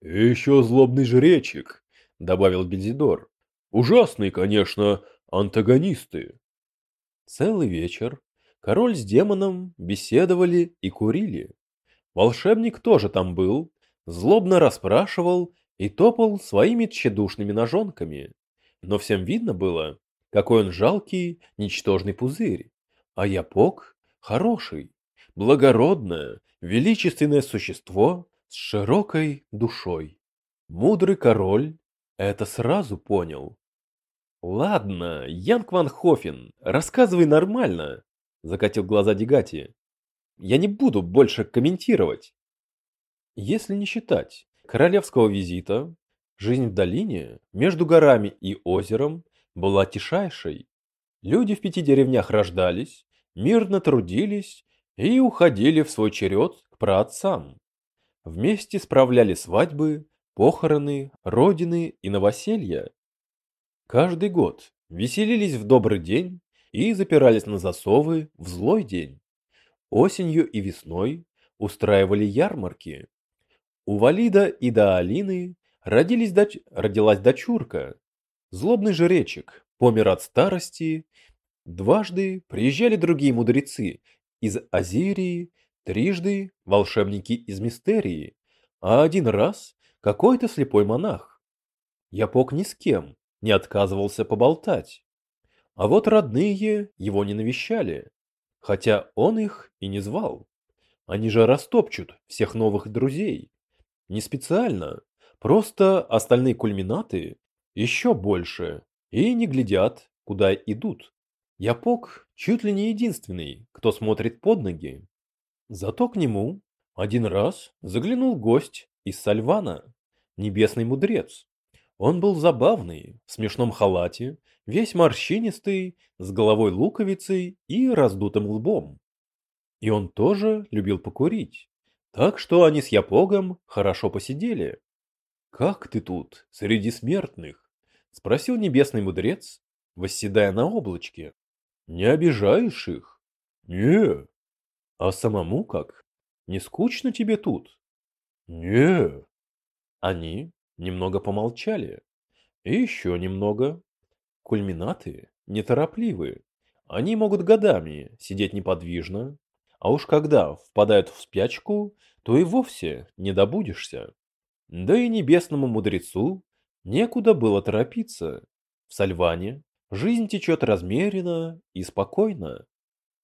еще злобный жречик, добавил Бельзидор. Ужасные, конечно, антагонисты. Целый вечер король с демоном беседовали и курили. Волшебник тоже там был, злобно расспрашивал и топал своими тщедушными ножонками. Но всем видно было, какой он жалкий, ничтожный пузырь. А Япок хороший, благородное, величественное существо с широкой душой. Мудрый король это сразу понял. «Ладно, Янг Ван Хофен, рассказывай нормально», — закатил глаза Дегати. «Я не буду больше комментировать». Если не считать королевского визита, жизнь в долине между горами и озером была тишайшей. Люди в пяти деревнях рождались, мирно трудились и уходили в свой черед к праотцам. Вместе справляли свадьбы, похороны, родины и новоселья. Каждый год веселились в добрый день и запирались на засовы в злой день. Осенью и весной устраивали ярмарки. У Валида и Даалины родились доч... родилась дочурка. Злобный жречек помер от старости. Дважды приезжали другие мудрецы из Азирии, трижды волшебники из Мистерии, а один раз какой-то слепой монах. Япок ни с кем не отказывался поболтать. А вот родные его не навещали, хотя он их и не звал. Они же растопчут всех новых друзей. Не специально, просто остальные кульминаты еще больше и не глядят, куда идут. Япок чуть ли не единственный, кто смотрит под ноги. Зато к нему один раз заглянул гость из Сальвана, небесный мудрец. Он был забавный, в смешном халате, весь морщинистый, с головой луковицей и раздутым лбом. И он тоже любил покурить, так что они с Япогом хорошо посидели. «Как ты тут, среди смертных?» — спросил небесный мудрец, восседая на облачке. «Не обижаешь их?» «Не». «А самому как? Не скучно тебе тут?» «Не». Они Немного помолчали. И еще немного. Кульминаты неторопливы. Они могут годами сидеть неподвижно, а уж когда впадают в спячку, то и вовсе не добудешься. Да и небесному мудрецу некуда было торопиться. В Сальване жизнь течет размеренно и спокойно.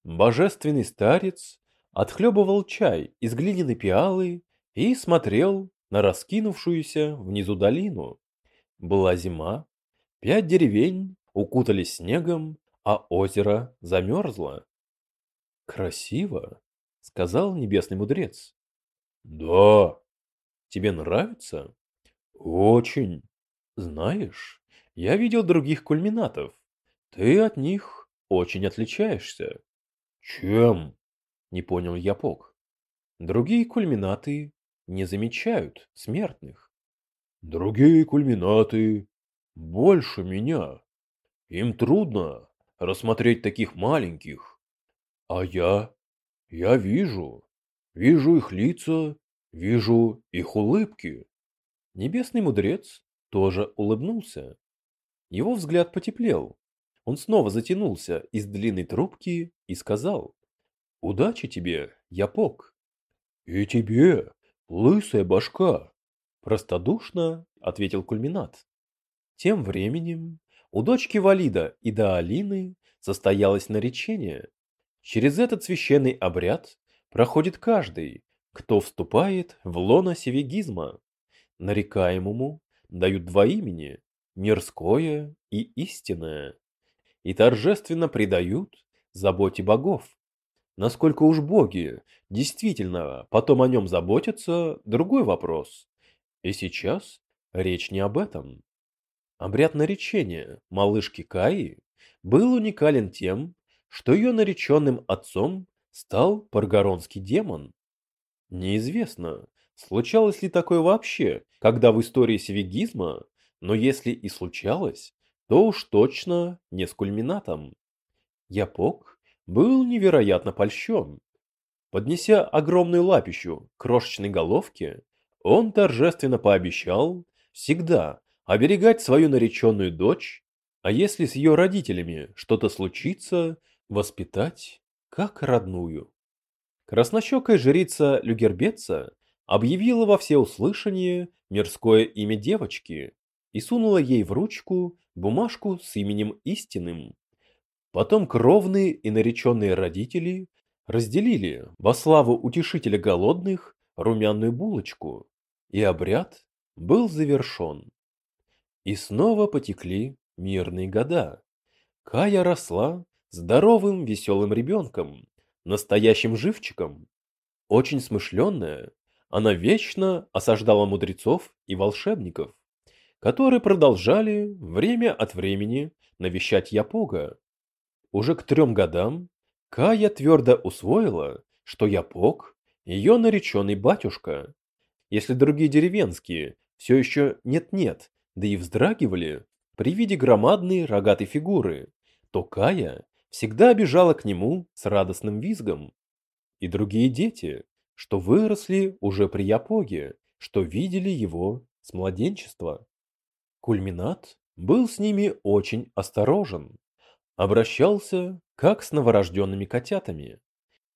Божественный старец отхлебывал чай из глиняной пиалы и смотрел на раскинувшуюся внизу долину. Была зима, пять деревень укутались снегом, а озеро замерзло. «Красиво», — сказал небесный мудрец. «Да». «Тебе нравится?» «Очень. Знаешь, я видел других кульминатов. Ты от них очень отличаешься». «Чем?» — не понял Япок. Другие кульминаты не замечают смертных. Другие кульминаты больше меня. Им трудно рассмотреть таких маленьких. А я, я вижу, вижу их лица, вижу их улыбки. Небесный мудрец тоже улыбнулся. Его взгляд потеплел. Он снова затянулся из длинной трубки и сказал: "Удачи тебе, Япок". "И тебе", Лысая башка, простодушно ответил кульминат. Тем временем у дочки Валида и Даалины состоялось наречение. Через этот священный обряд проходит каждый, кто вступает в лоно севигизма. Нарекаемому дают два имени – мирское и истинное, и торжественно предают заботе богов. Насколько уж боги действительно потом о нем заботятся – другой вопрос. И сейчас речь не об этом. Обряд наречения малышки Каи был уникален тем, что ее нареченным отцом стал паргоронский демон. Неизвестно, случалось ли такое вообще, когда в истории севигизма, но если и случалось, то уж точно не с кульминатом. Япок был невероятно польщен. Поднеся огромную лапищу крошечной головке, он торжественно пообещал всегда оберегать свою нареченную дочь, а если с ее родителями что-то случится, воспитать как родную. Краснощекая жрица Люгербеца объявила во всеуслышание мирское имя девочки и сунула ей в ручку бумажку с именем истинным. Потом кровные и нареченные родители разделили во славу утешителя голодных румяную булочку, и обряд был завершен. И снова потекли мирные года. Кая росла здоровым веселым ребенком, настоящим живчиком. Очень смышленная, она вечно осаждала мудрецов и волшебников, которые продолжали время от времени навещать Япога уже к трем годам Кая твердо усвоила, что Япок – ее нареченный батюшка. Если другие деревенские все еще нет-нет, да и вздрагивали при виде громадной рогатой фигуры, то Кая всегда бежала к нему с радостным визгом. И другие дети, что выросли уже при Япоге, что видели его с младенчества. Кульминат был с ними очень осторожен, обращался как с новорожденными котятами.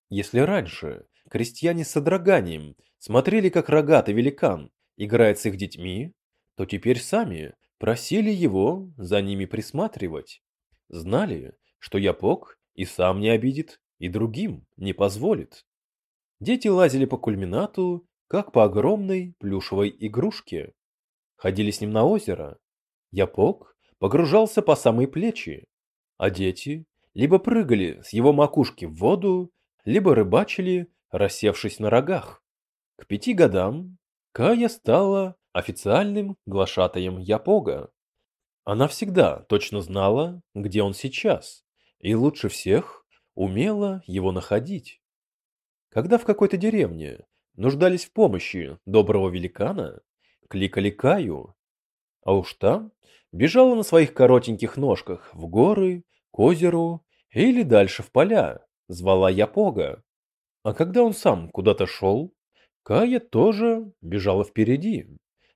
Если раньше крестьяне с содроганием смотрели, как рогатый великан играет с их детьми, то теперь сами просили его за ними присматривать. Знали, что Япок и сам не обидит, и другим не позволит. Дети лазили по кульминату, как по огромной плюшевой игрушке. Ходили с ним на озеро. Япок погружался по самые плечи, а дети либо прыгали с его макушки в воду, либо рыбачили, рассевшись на рогах. К пяти годам Кая стала официальным глашатаем Япога. Она всегда точно знала, где он сейчас, и лучше всех умела его находить. Когда в какой-то деревне нуждались в помощи доброго великана, кликали Каю, а уж там бежала на своих коротеньких ножках в горы, к озеру или дальше в поля, звала Япога. А когда он сам куда-то шел, Кая тоже бежала впереди,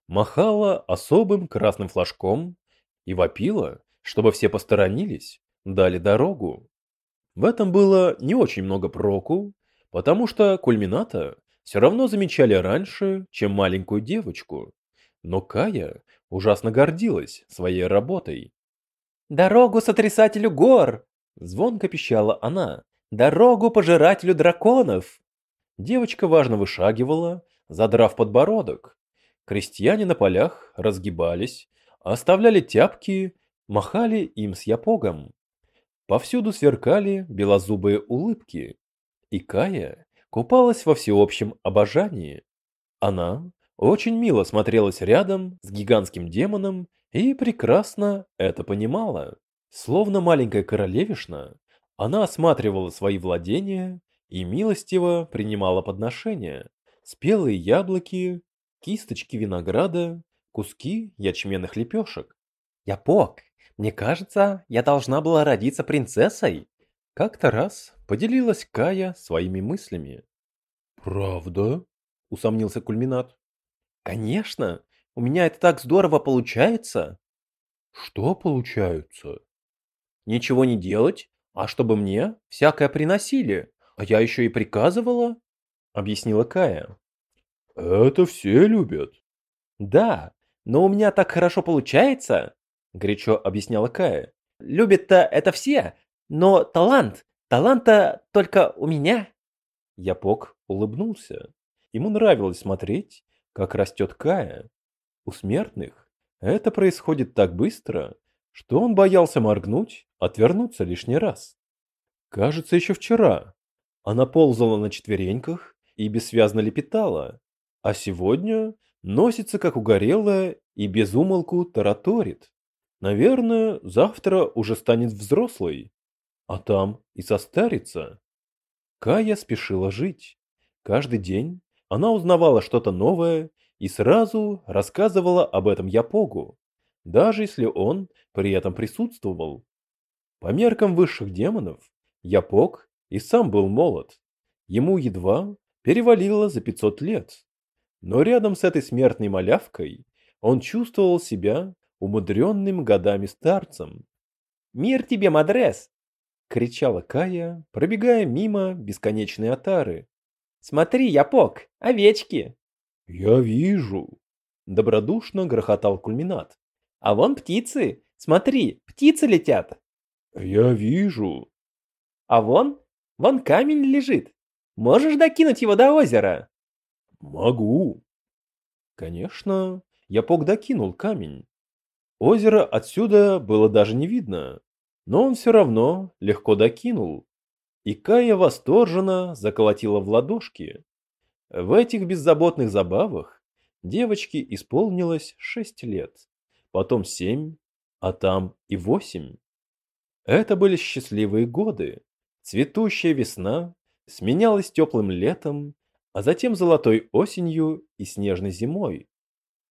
махала особым красным флажком и вопила, чтобы все посторонились, дали дорогу. В этом было не очень много проку, потому что кульмината все равно замечали раньше, чем маленькую девочку. Но Кая ужасно гордилась своей работой. «Дорогу сотрясателю гор!» – звонко пищала она. «Дорогу пожирателю драконов!» Девочка важно вышагивала, задрав подбородок. Крестьяне на полях разгибались, оставляли тяпки, махали им с япогом. Повсюду сверкали белозубые улыбки, и Кая купалась во всеобщем обожании. Она очень мило смотрелась рядом с гигантским демоном и прекрасно это понимала. Словно маленькая королевишна, она осматривала свои владения и милостиво принимала подношения. Спелые яблоки, кисточки винограда, куски ячменных лепешек. «Япок, мне кажется, я должна была родиться принцессой!» Как-то раз поделилась Кая своими мыслями. «Правда?» — усомнился Кульминат. «Конечно! У меня это так здорово получается!» «Что получается?» «Ничего не делать, а чтобы мне всякое приносили, а я еще и приказывала», — объяснила Кая. «Это все любят». «Да, но у меня так хорошо получается», — горячо объясняла Кая. «Любят-то это все, но талант, таланта только у меня». Япок улыбнулся. Ему нравилось смотреть, как растет Кая. У смертных это происходит так быстро, что он боялся моргнуть, отвернуться лишний раз. Кажется, еще вчера она ползала на четвереньках и бессвязно лепетала, а сегодня носится как угорелая и без умолку тараторит. Наверное, завтра уже станет взрослой, а там и состарится. Кая спешила жить. Каждый день она узнавала что-то новое и сразу рассказывала об этом Япогу, даже если он при этом присутствовал. По меркам высших демонов, Япог и сам был молод. Ему едва перевалило за 500 лет. Но рядом с этой смертной малявкой он чувствовал себя умудренным годами старцем. «Мир тебе, Мадрес!» — кричала Кая, пробегая мимо бесконечной отары. «Смотри, Япок, овечки!» «Я вижу!» — добродушно грохотал кульминат. «А вон птицы! Смотри, птицы летят!» «Я вижу!» «А вон, вон камень лежит! Можешь докинуть его до озера?» «Могу!» Конечно, Япок докинул камень. Озеро отсюда было даже не видно, но он все равно легко докинул. И Кая восторженно заколотила в ладошки. В этих беззаботных забавах девочке исполнилось шесть лет, потом семь, а там и восемь. Это были счастливые годы. Цветущая весна сменялась теплым летом, а затем золотой осенью и снежной зимой.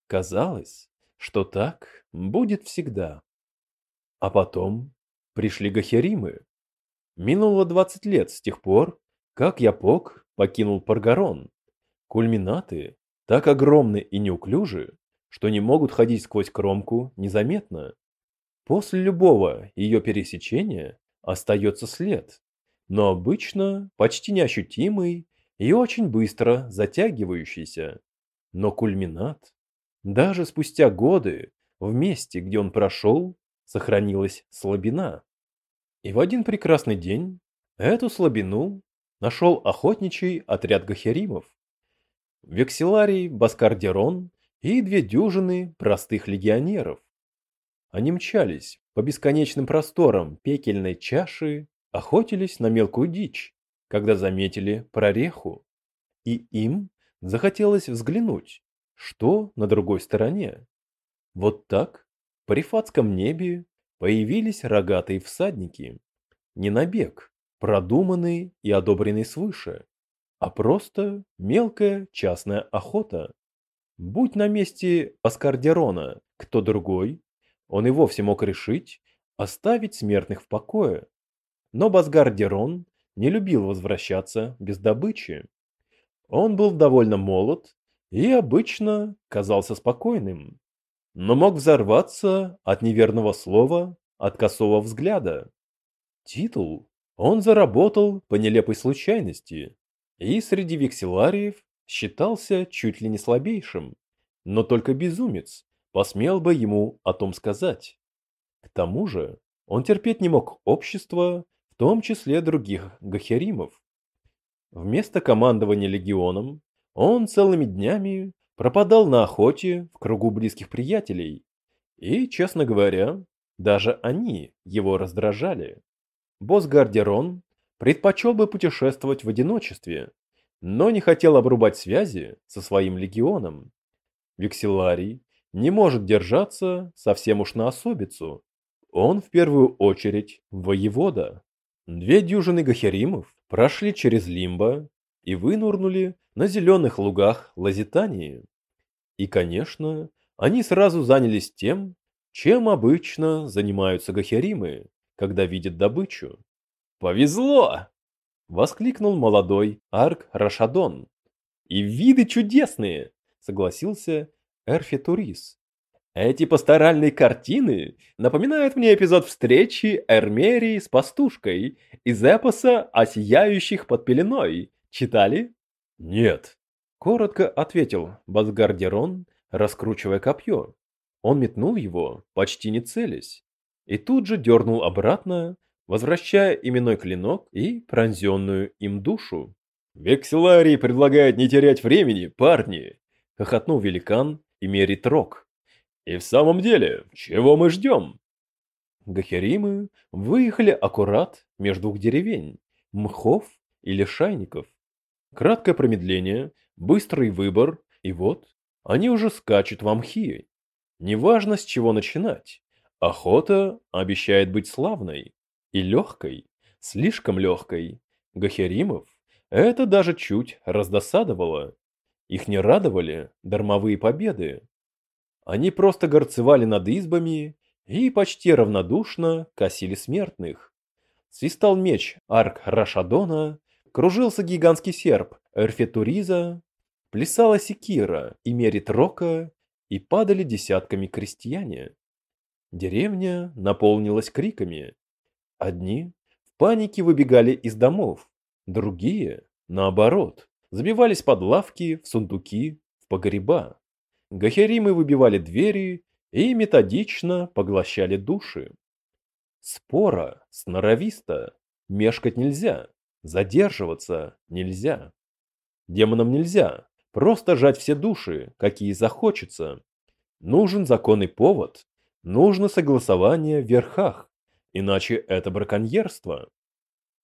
Казалось, что так будет всегда. А потом пришли Гахеримы. Минуло 20 лет с тех пор, как Япок покинул Паргарон. Кульминаты так огромны и неуклюжи, что не могут ходить сквозь кромку незаметно. После любого ее пересечения остается след, но обычно почти неощутимый и очень быстро затягивающийся. Но кульминат, даже спустя годы, в месте, где он прошел, сохранилась слабина. И в один прекрасный день эту слабину нашел охотничий отряд гахеримов. Векселарий Баскардерон и две дюжины простых легионеров. Они мчались по бесконечным просторам пекельной чаши, охотились на мелкую дичь, когда заметили прореху. И им захотелось взглянуть, что на другой стороне. Вот так в парифатском небе появились рогатые всадники. Не набег, продуманный и одобренный свыше, а просто мелкая частная охота. Будь на месте Аскардерона кто другой, он и вовсе мог решить оставить смертных в покое. Но Басгардерон не любил возвращаться без добычи. Он был довольно молод и обычно казался спокойным, но мог взорваться от неверного слова, от косого взгляда. Титул он заработал по нелепой случайности и среди векселариев считался чуть ли не слабейшим, но только безумец посмел бы ему о том сказать. К тому же он терпеть не мог общества, в том числе других гахеримов. Вместо командования легионом он целыми днями пропадал на охоте в кругу близких приятелей, и, честно говоря, даже они его раздражали. Босс Гардерон предпочел бы путешествовать в одиночестве, но не хотел обрубать связи со своим легионом. Векселарий не может держаться совсем уж на особицу. Он в первую очередь воевода. Две дюжины гахеримов прошли через Лимбо и вынурнули на зеленых лугах Лазитании. И, конечно, они сразу занялись тем, чем обычно занимаются гахеримы, когда видят добычу. «Повезло!» — воскликнул молодой Арк Рашадон. «И виды чудесные!» — согласился Эрфитурис. Эти пасторальные картины напоминают мне эпизод встречи Эрмерии с пастушкой из эпоса о сияющих под пеленой. Читали? Нет. Коротко ответил Базгардерон, раскручивая копье. Он метнул его, почти не целясь, и тут же дернул обратно, возвращая именной клинок и пронзенную им душу. «Векселарий предлагает не терять времени, парни!» — хохотнул великан и мерит рог. И в самом деле, чего мы ждем? Гахеримы выехали аккурат между двух деревень, мхов и лишайников. Краткое промедление, быстрый выбор, и вот они уже скачут в мхи. Неважно, с чего начинать. Охота обещает быть славной и легкой, слишком легкой. Гахеримов это даже чуть раздосадовало. Их не радовали дармовые победы. Они просто горцевали над избами и почти равнодушно косили смертных. Свистал меч арк Рашадона, кружился гигантский серп Эрфетуриза, плясала секира и мерит рока, и падали десятками крестьяне. Деревня наполнилась криками. Одни в панике выбегали из домов, другие, наоборот, забивались под лавки, в сундуки, в погреба. Гахеримы выбивали двери и методично поглощали души. Спора, сноровисто, мешкать нельзя, задерживаться нельзя. Демонам нельзя просто жать все души, какие захочется. Нужен законный повод, нужно согласование в верхах, иначе это браконьерство.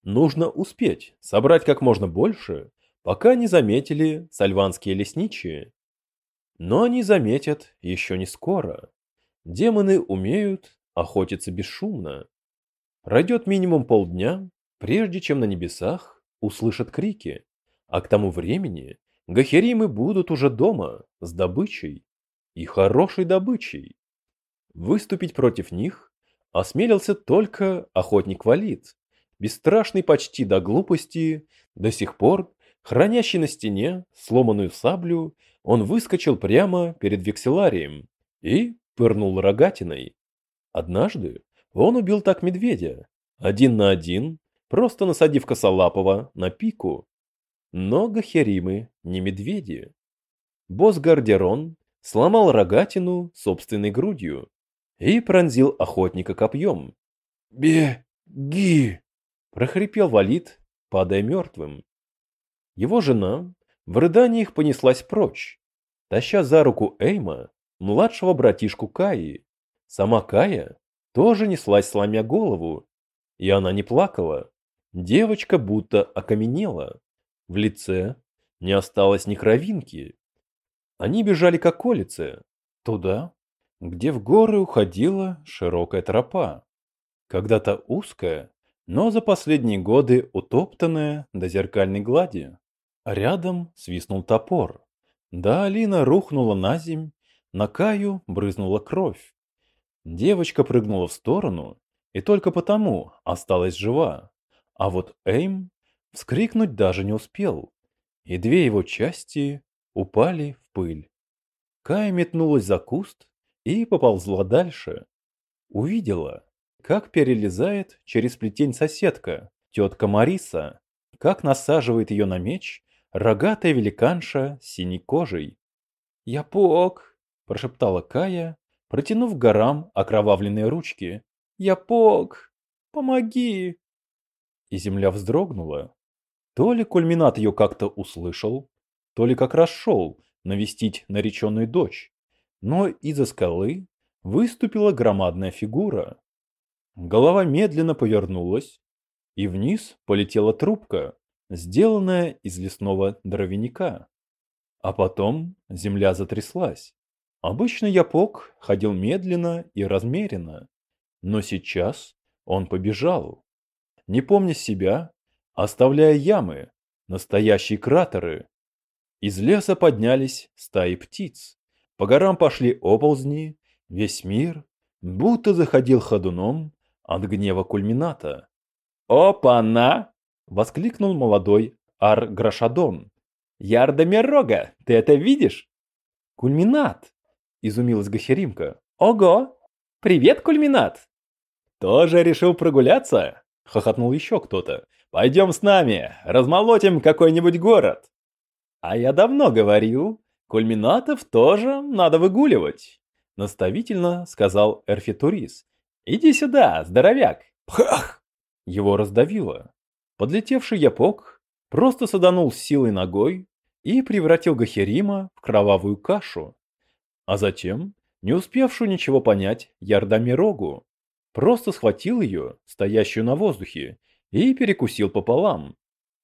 Нужно успеть собрать как можно больше, пока не заметили сальванские лесничие но они заметят еще не скоро. Демоны умеют охотиться бесшумно. Пройдет минимум полдня, прежде чем на небесах услышат крики, а к тому времени гахеримы будут уже дома с добычей и хорошей добычей. Выступить против них осмелился только охотник Валид, бесстрашный почти до глупости, до сих пор Хранящий на стене сломанную саблю, он выскочил прямо перед векселарием и пырнул рогатиной. Однажды он убил так медведя, один на один, просто насадив косолапого на пику. Но гахеримы не медведи. Босс Гардерон сломал рогатину собственной грудью и пронзил охотника копьем. «Беги!» – прохрипел Валид, падая мертвым. Его жена в рыданиях понеслась прочь, таща за руку Эйма, младшего братишку Каи. Сама Кая тоже неслась, сломя голову, и она не плакала. Девочка будто окаменела. В лице не осталось ни кровинки. Они бежали к околице, туда, где в горы уходила широкая тропа. Когда-то узкая, но за последние годы утоптанная до зеркальной глади. Рядом свистнул топор. Да Алина рухнула на земь, на Каю брызнула кровь. Девочка прыгнула в сторону и только потому осталась жива. А вот Эйм вскрикнуть даже не успел, и две его части упали в пыль. Кая метнулась за куст и поползла дальше. Увидела, как перелезает через плетень соседка, тетка Мариса, как насаживает ее на меч рогатая великанша с синей кожей. «Япок!» – прошептала Кая, протянув горам окровавленные ручки. «Япок! Помоги!» И земля вздрогнула. То ли кульминат ее как-то услышал, то ли как раз шел навестить нареченную дочь. Но из-за скалы выступила громадная фигура. Голова медленно повернулась, и вниз полетела трубка, сделанная из лесного дровяника. А потом земля затряслась. Обычно Япок ходил медленно и размеренно, но сейчас он побежал. Не помня себя, оставляя ямы, настоящие кратеры. Из леса поднялись стаи птиц. По горам пошли оползни, весь мир будто заходил ходуном от гнева кульмината. «Опа-на!» — воскликнул молодой Ар-Грашадон. «Ярдамирога, ты это видишь?» «Кульминат!» — изумилась Гахеримка. «Ого! Привет, Кульминат!» «Тоже решил прогуляться?» — хохотнул еще кто-то. «Пойдем с нами, размолотим какой-нибудь город!» «А я давно говорил, кульминатов тоже надо выгуливать!» — наставительно сказал Эрфитурис. «Иди сюда, здоровяк!» «Пхах!» Его раздавило. Подлетевший япок просто саданул силой ногой и превратил Гахерима в кровавую кашу. А затем, не успевшую ничего понять, Ярдамирогу просто схватил ее, стоящую на воздухе, и перекусил пополам.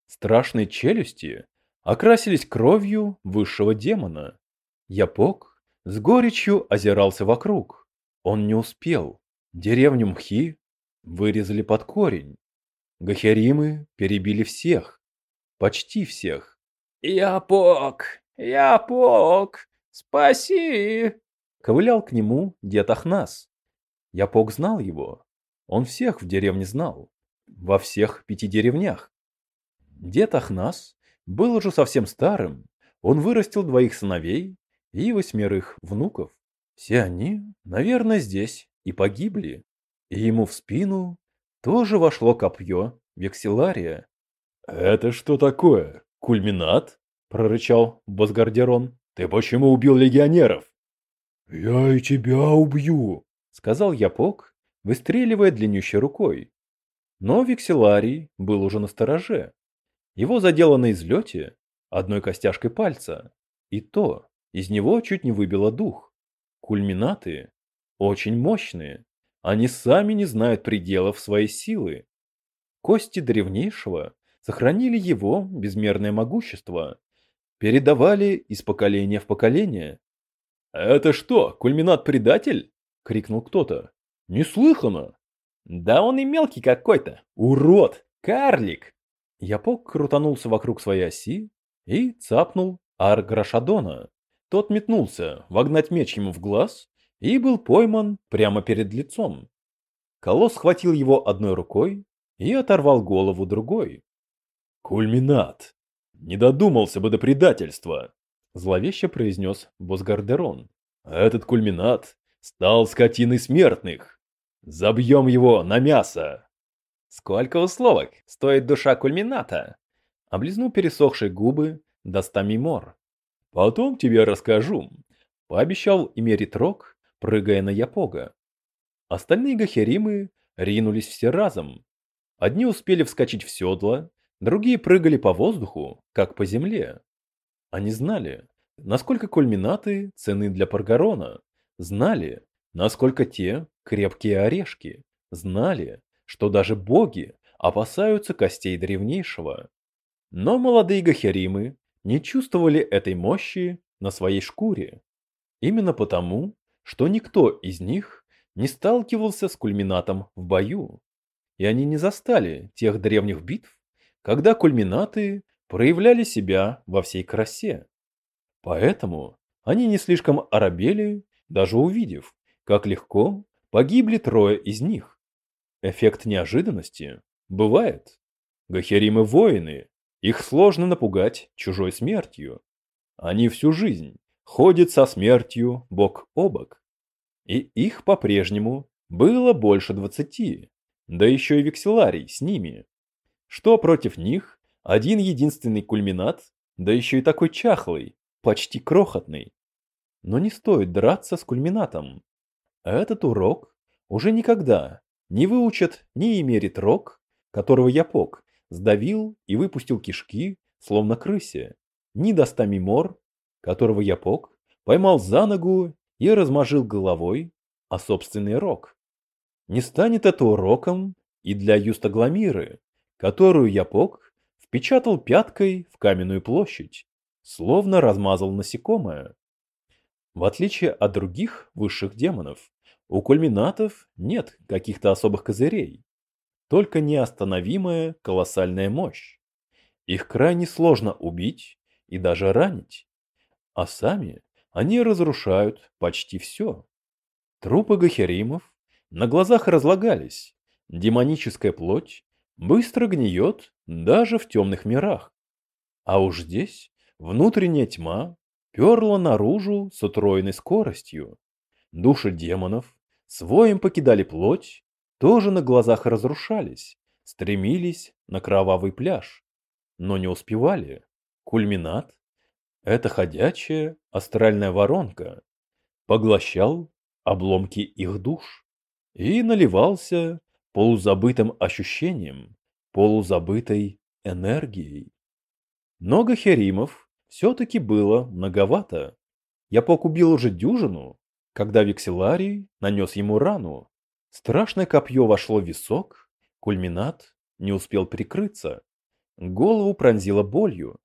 Страшные челюсти окрасились кровью высшего демона. Япок с горечью озирался вокруг. Он не успел. Деревню Мхи вырезали под корень. Гахеримы перебили всех. Почти всех. «Япок! Япок! Спаси!» Ковылял к нему дед Ахнас. Япок знал его. Он всех в деревне знал. Во всех пяти деревнях. Дед Ахнас был уже совсем старым. Он вырастил двоих сыновей и восьмерых внуков. Все они, наверное, здесь и погибли. И ему в спину тоже вошло копье векселария. «Это что такое? Кульминат?» – прорычал Босгардерон. «Ты почему убил легионеров?» «Я и тебя убью!» – сказал Япок, выстреливая длиннющей рукой. Но векселарий был уже на стороже. Его задело на излете одной костяшкой пальца. И то из него чуть не выбило дух. Кульминаты очень мощные. Они сами не знают пределов своей силы. Кости древнейшего сохранили его безмерное могущество, передавали из поколения в поколение. «Это что, кульминат-предатель?» — крикнул кто-то. «Неслыханно!» «Да он и мелкий какой-то! Урод! Карлик!» Япок крутанулся вокруг своей оси и цапнул Арграшадона. Тот метнулся, вогнать меч ему в глаз, и был пойман прямо перед лицом. Колосс схватил его одной рукой и оторвал голову другой. «Кульминат! не додумался бы до предательства, зловеще произнес Босгардерон. Этот кульминат стал скотиной смертных. Забьем его на мясо. Сколько условок стоит душа кульмината? Облизнул пересохшие губы Достами Мор. Потом тебе расскажу. Пообещал Имерит Рок, прыгая на Япога. Остальные гахеримы ринулись все разом. Одни успели вскочить в седло, другие прыгали по воздуху, как по земле. Они знали, насколько кульминаты цены для Паргарона, знали, насколько те крепкие орешки, знали, что даже боги опасаются костей древнейшего. Но молодые гахеримы не чувствовали этой мощи на своей шкуре. Именно потому, что никто из них не сталкивался с кульминатом в бою. И они не застали тех древних битв, когда кульминаты проявляли себя во всей красе. Поэтому они не слишком оробели, даже увидев, как легко погибли трое из них. Эффект неожиданности бывает. Гахеримы воины, их сложно напугать чужой смертью. Они всю жизнь ходят со смертью бок о бок. И их по-прежнему было больше двадцати, да еще и векселарий с ними. Что против них один единственный кульминат, да еще и такой чахлый, почти крохотный. Но не стоит драться с кульминатом. Этот урок уже никогда не выучат ни Эмерит Рок, которого я пок, сдавил и выпустил кишки, словно крысе. Ни достами мор, которого я пок, поймал за ногу и размажил головой о собственный рог. Не станет это уроком и для Юстагламиры, которую я пок впечатал пяткой в каменную площадь, словно размазал насекомое. В отличие от других высших демонов, у кульминатов нет каких-то особых козырей только неостановимая колоссальная мощь. Их крайне сложно убить и даже ранить. А сами они разрушают почти все. Трупы гахеримов на глазах разлагались. Демоническая плоть быстро гниет даже в темных мирах. А уж здесь внутренняя тьма перла наружу с утроенной скоростью. Души демонов своим покидали плоть тоже на глазах разрушались, стремились на кровавый пляж, но не успевали. Кульминат – это ходячая астральная воронка, поглощал обломки их душ и наливался полузабытым ощущением, полузабытой энергией. Много херимов все-таки было многовато. Я покубил уже дюжину, когда Викселарий нанес ему рану, Страшное копье вошло в висок, кульминат не успел прикрыться. Голову пронзило болью,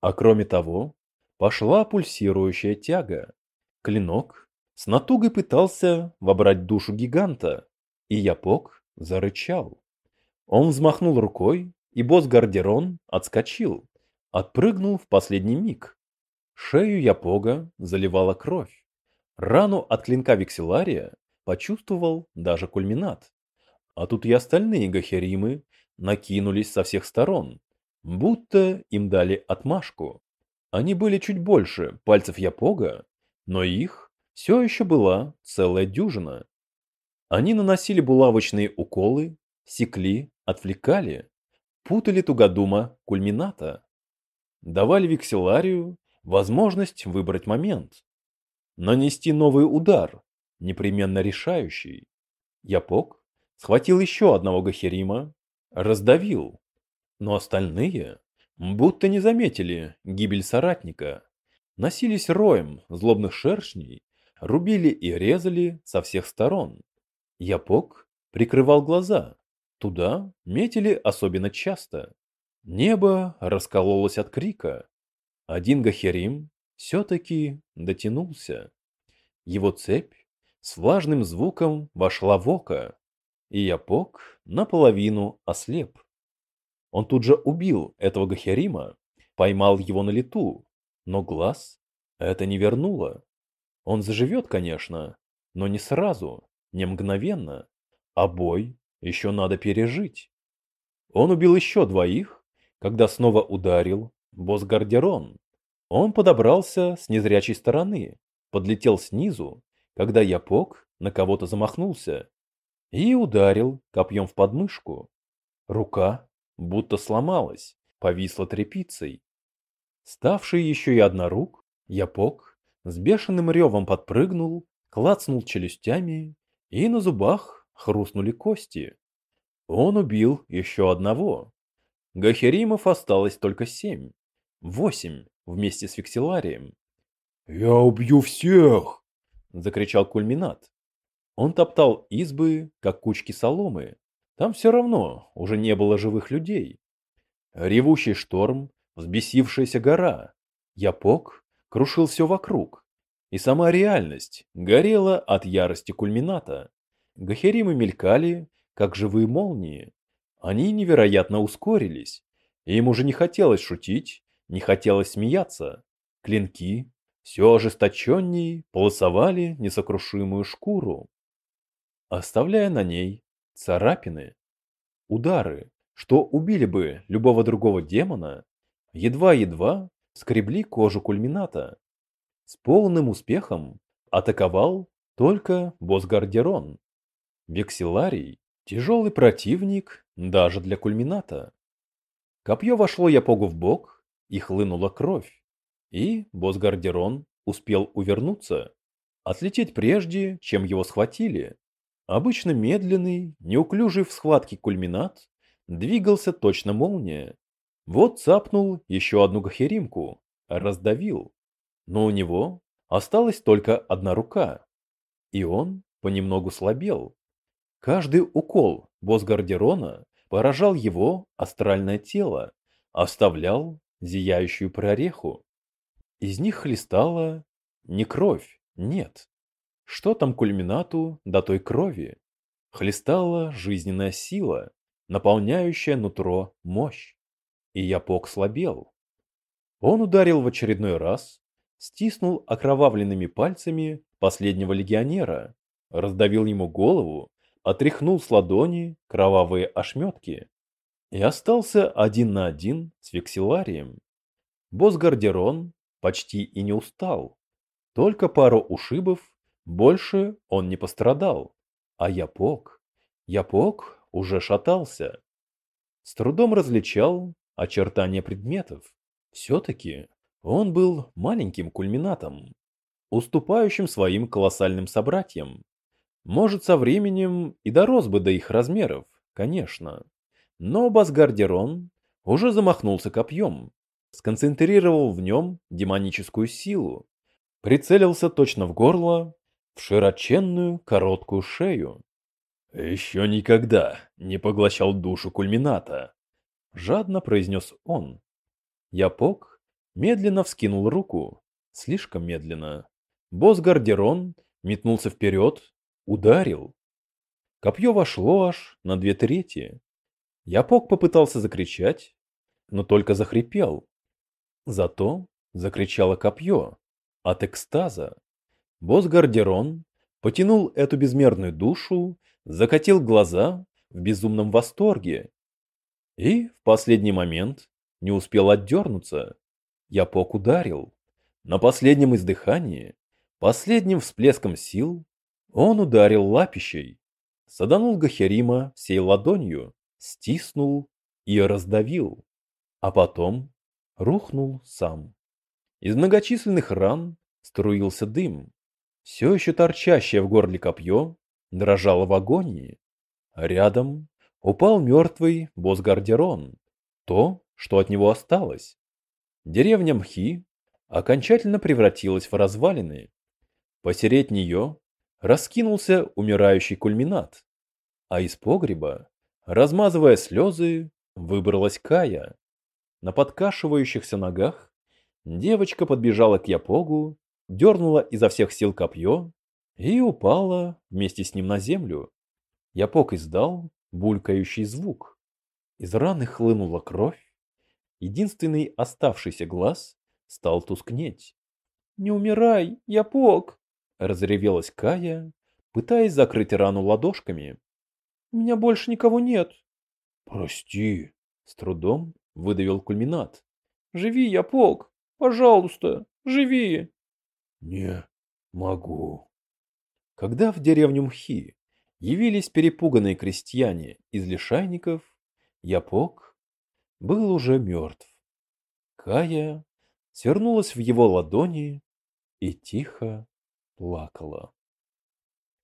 а кроме того, пошла пульсирующая тяга. Клинок с натугой пытался вобрать душу гиганта, и Япок зарычал. Он взмахнул рукой, и босс Гардерон отскочил, отпрыгнул в последний миг. Шею Япога заливала кровь. Рану от клинка Викселария почувствовал даже кульминат. А тут и остальные гахеримы накинулись со всех сторон, будто им дали отмашку. Они были чуть больше пальцев Япога, но их все еще была целая дюжина. Они наносили булавочные уколы, секли, отвлекали, путали тугодума кульмината. Давали Викселарию возможность выбрать момент. Нанести новый удар, непременно решающий. Япок схватил еще одного Гахерима, раздавил, но остальные будто не заметили гибель соратника. Носились роем злобных шершней, рубили и резали со всех сторон. Япок прикрывал глаза, туда метили особенно часто. Небо раскололось от крика. Один Гахерим все-таки дотянулся. Его цепь с влажным звуком вошла в око, и Япок наполовину ослеп. Он тут же убил этого Гахерима, поймал его на лету, но глаз это не вернуло. Он заживет, конечно, но не сразу, не мгновенно, а бой еще надо пережить. Он убил еще двоих, когда снова ударил Босгардерон. Он подобрался с незрячей стороны, подлетел снизу, когда Япок на кого-то замахнулся и ударил копьем в подмышку. Рука будто сломалась, повисла тряпицей. Ставший еще и однорук, Япок с бешеным ревом подпрыгнул, клацнул челюстями, и на зубах хрустнули кости. Он убил еще одного. Гахеримов осталось только семь. Восемь вместе с Фиксиларием. «Я убью всех!» — закричал Кульминат. Он топтал избы, как кучки соломы. Там все равно уже не было живых людей. Ревущий шторм, взбесившаяся гора. Япок крушил все вокруг. И сама реальность горела от ярости кульмината. Гахеримы мелькали, как живые молнии. Они невероятно ускорились. Им уже не хотелось шутить, не хотелось смеяться. Клинки все ожесточенней полосовали несокрушимую шкуру, оставляя на ней царапины, удары, что убили бы любого другого демона, едва-едва скребли кожу кульмината. С полным успехом атаковал только Босгардерон. Вексиларий – тяжелый противник даже для кульмината. Копье вошло Япогу в бок, и хлынула кровь. И Босгардерон успел увернуться, отлететь прежде, чем его схватили. Обычно медленный, неуклюжий в схватке кульминат двигался точно молния. Вот цапнул еще одну гахеримку, раздавил. Но у него осталась только одна рука. И он понемногу слабел. Каждый укол Босгардерона поражал его астральное тело, оставлял зияющую прореху. Из них хлестала не кровь, нет. Что там кульминату до той крови? Хлестала жизненная сила, наполняющая нутро мощь. И Япок слабел. Он ударил в очередной раз, стиснул окровавленными пальцами последнего легионера, раздавил ему голову, отряхнул с ладони кровавые ошметки и остался один на один с Вексиларием. Босгардерон почти и не устал. Только пару ушибов больше он не пострадал, а Япок, Япок уже шатался. С трудом различал очертания предметов. Все-таки он был маленьким кульминатом, уступающим своим колоссальным собратьям. Может, со временем и дорос бы до их размеров, конечно. Но Басгардерон уже замахнулся копьем, сконцентрировал в нем демоническую силу, прицелился точно в горло, в широченную короткую шею. «Еще никогда не поглощал душу кульмината», — жадно произнес он. Япок медленно вскинул руку, слишком медленно. Босс Гардерон метнулся вперед, ударил. Копье вошло аж на две трети. Япок попытался закричать, но только захрипел. Зато закричало копье от экстаза. Босс Гардерон потянул эту безмерную душу, закатил глаза в безумном восторге. И в последний момент не успел отдернуться. Япок ударил. На последнем издыхании, последним всплеском сил, он ударил лапищей. Саданул Гахерима всей ладонью, стиснул и раздавил. А потом рухнул сам. Из многочисленных ран струился дым. Все еще торчащее в горле копье дрожало в агонии. Рядом упал мертвый Босгардерон, то, что от него осталось. Деревня Мхи окончательно превратилась в развалины. Посереть нее раскинулся умирающий кульминат, а из погреба, размазывая слезы, выбралась Кая. На подкашивающихся ногах девочка подбежала к Япогу дернула изо всех сил копье и упала вместе с ним на землю. Япок издал булькающий звук. Из раны хлынула кровь. Единственный оставшийся глаз стал тускнеть. «Не умирай, Япок!» — разревелась Кая, пытаясь закрыть рану ладошками. «У меня больше никого нет». «Прости!» — с трудом выдавил кульминат. Живи, Япок! Пожалуйста, живи!» «Не могу». Когда в деревню Мхи явились перепуганные крестьяне из лишайников, Япок был уже мертв. Кая свернулась в его ладони и тихо плакала.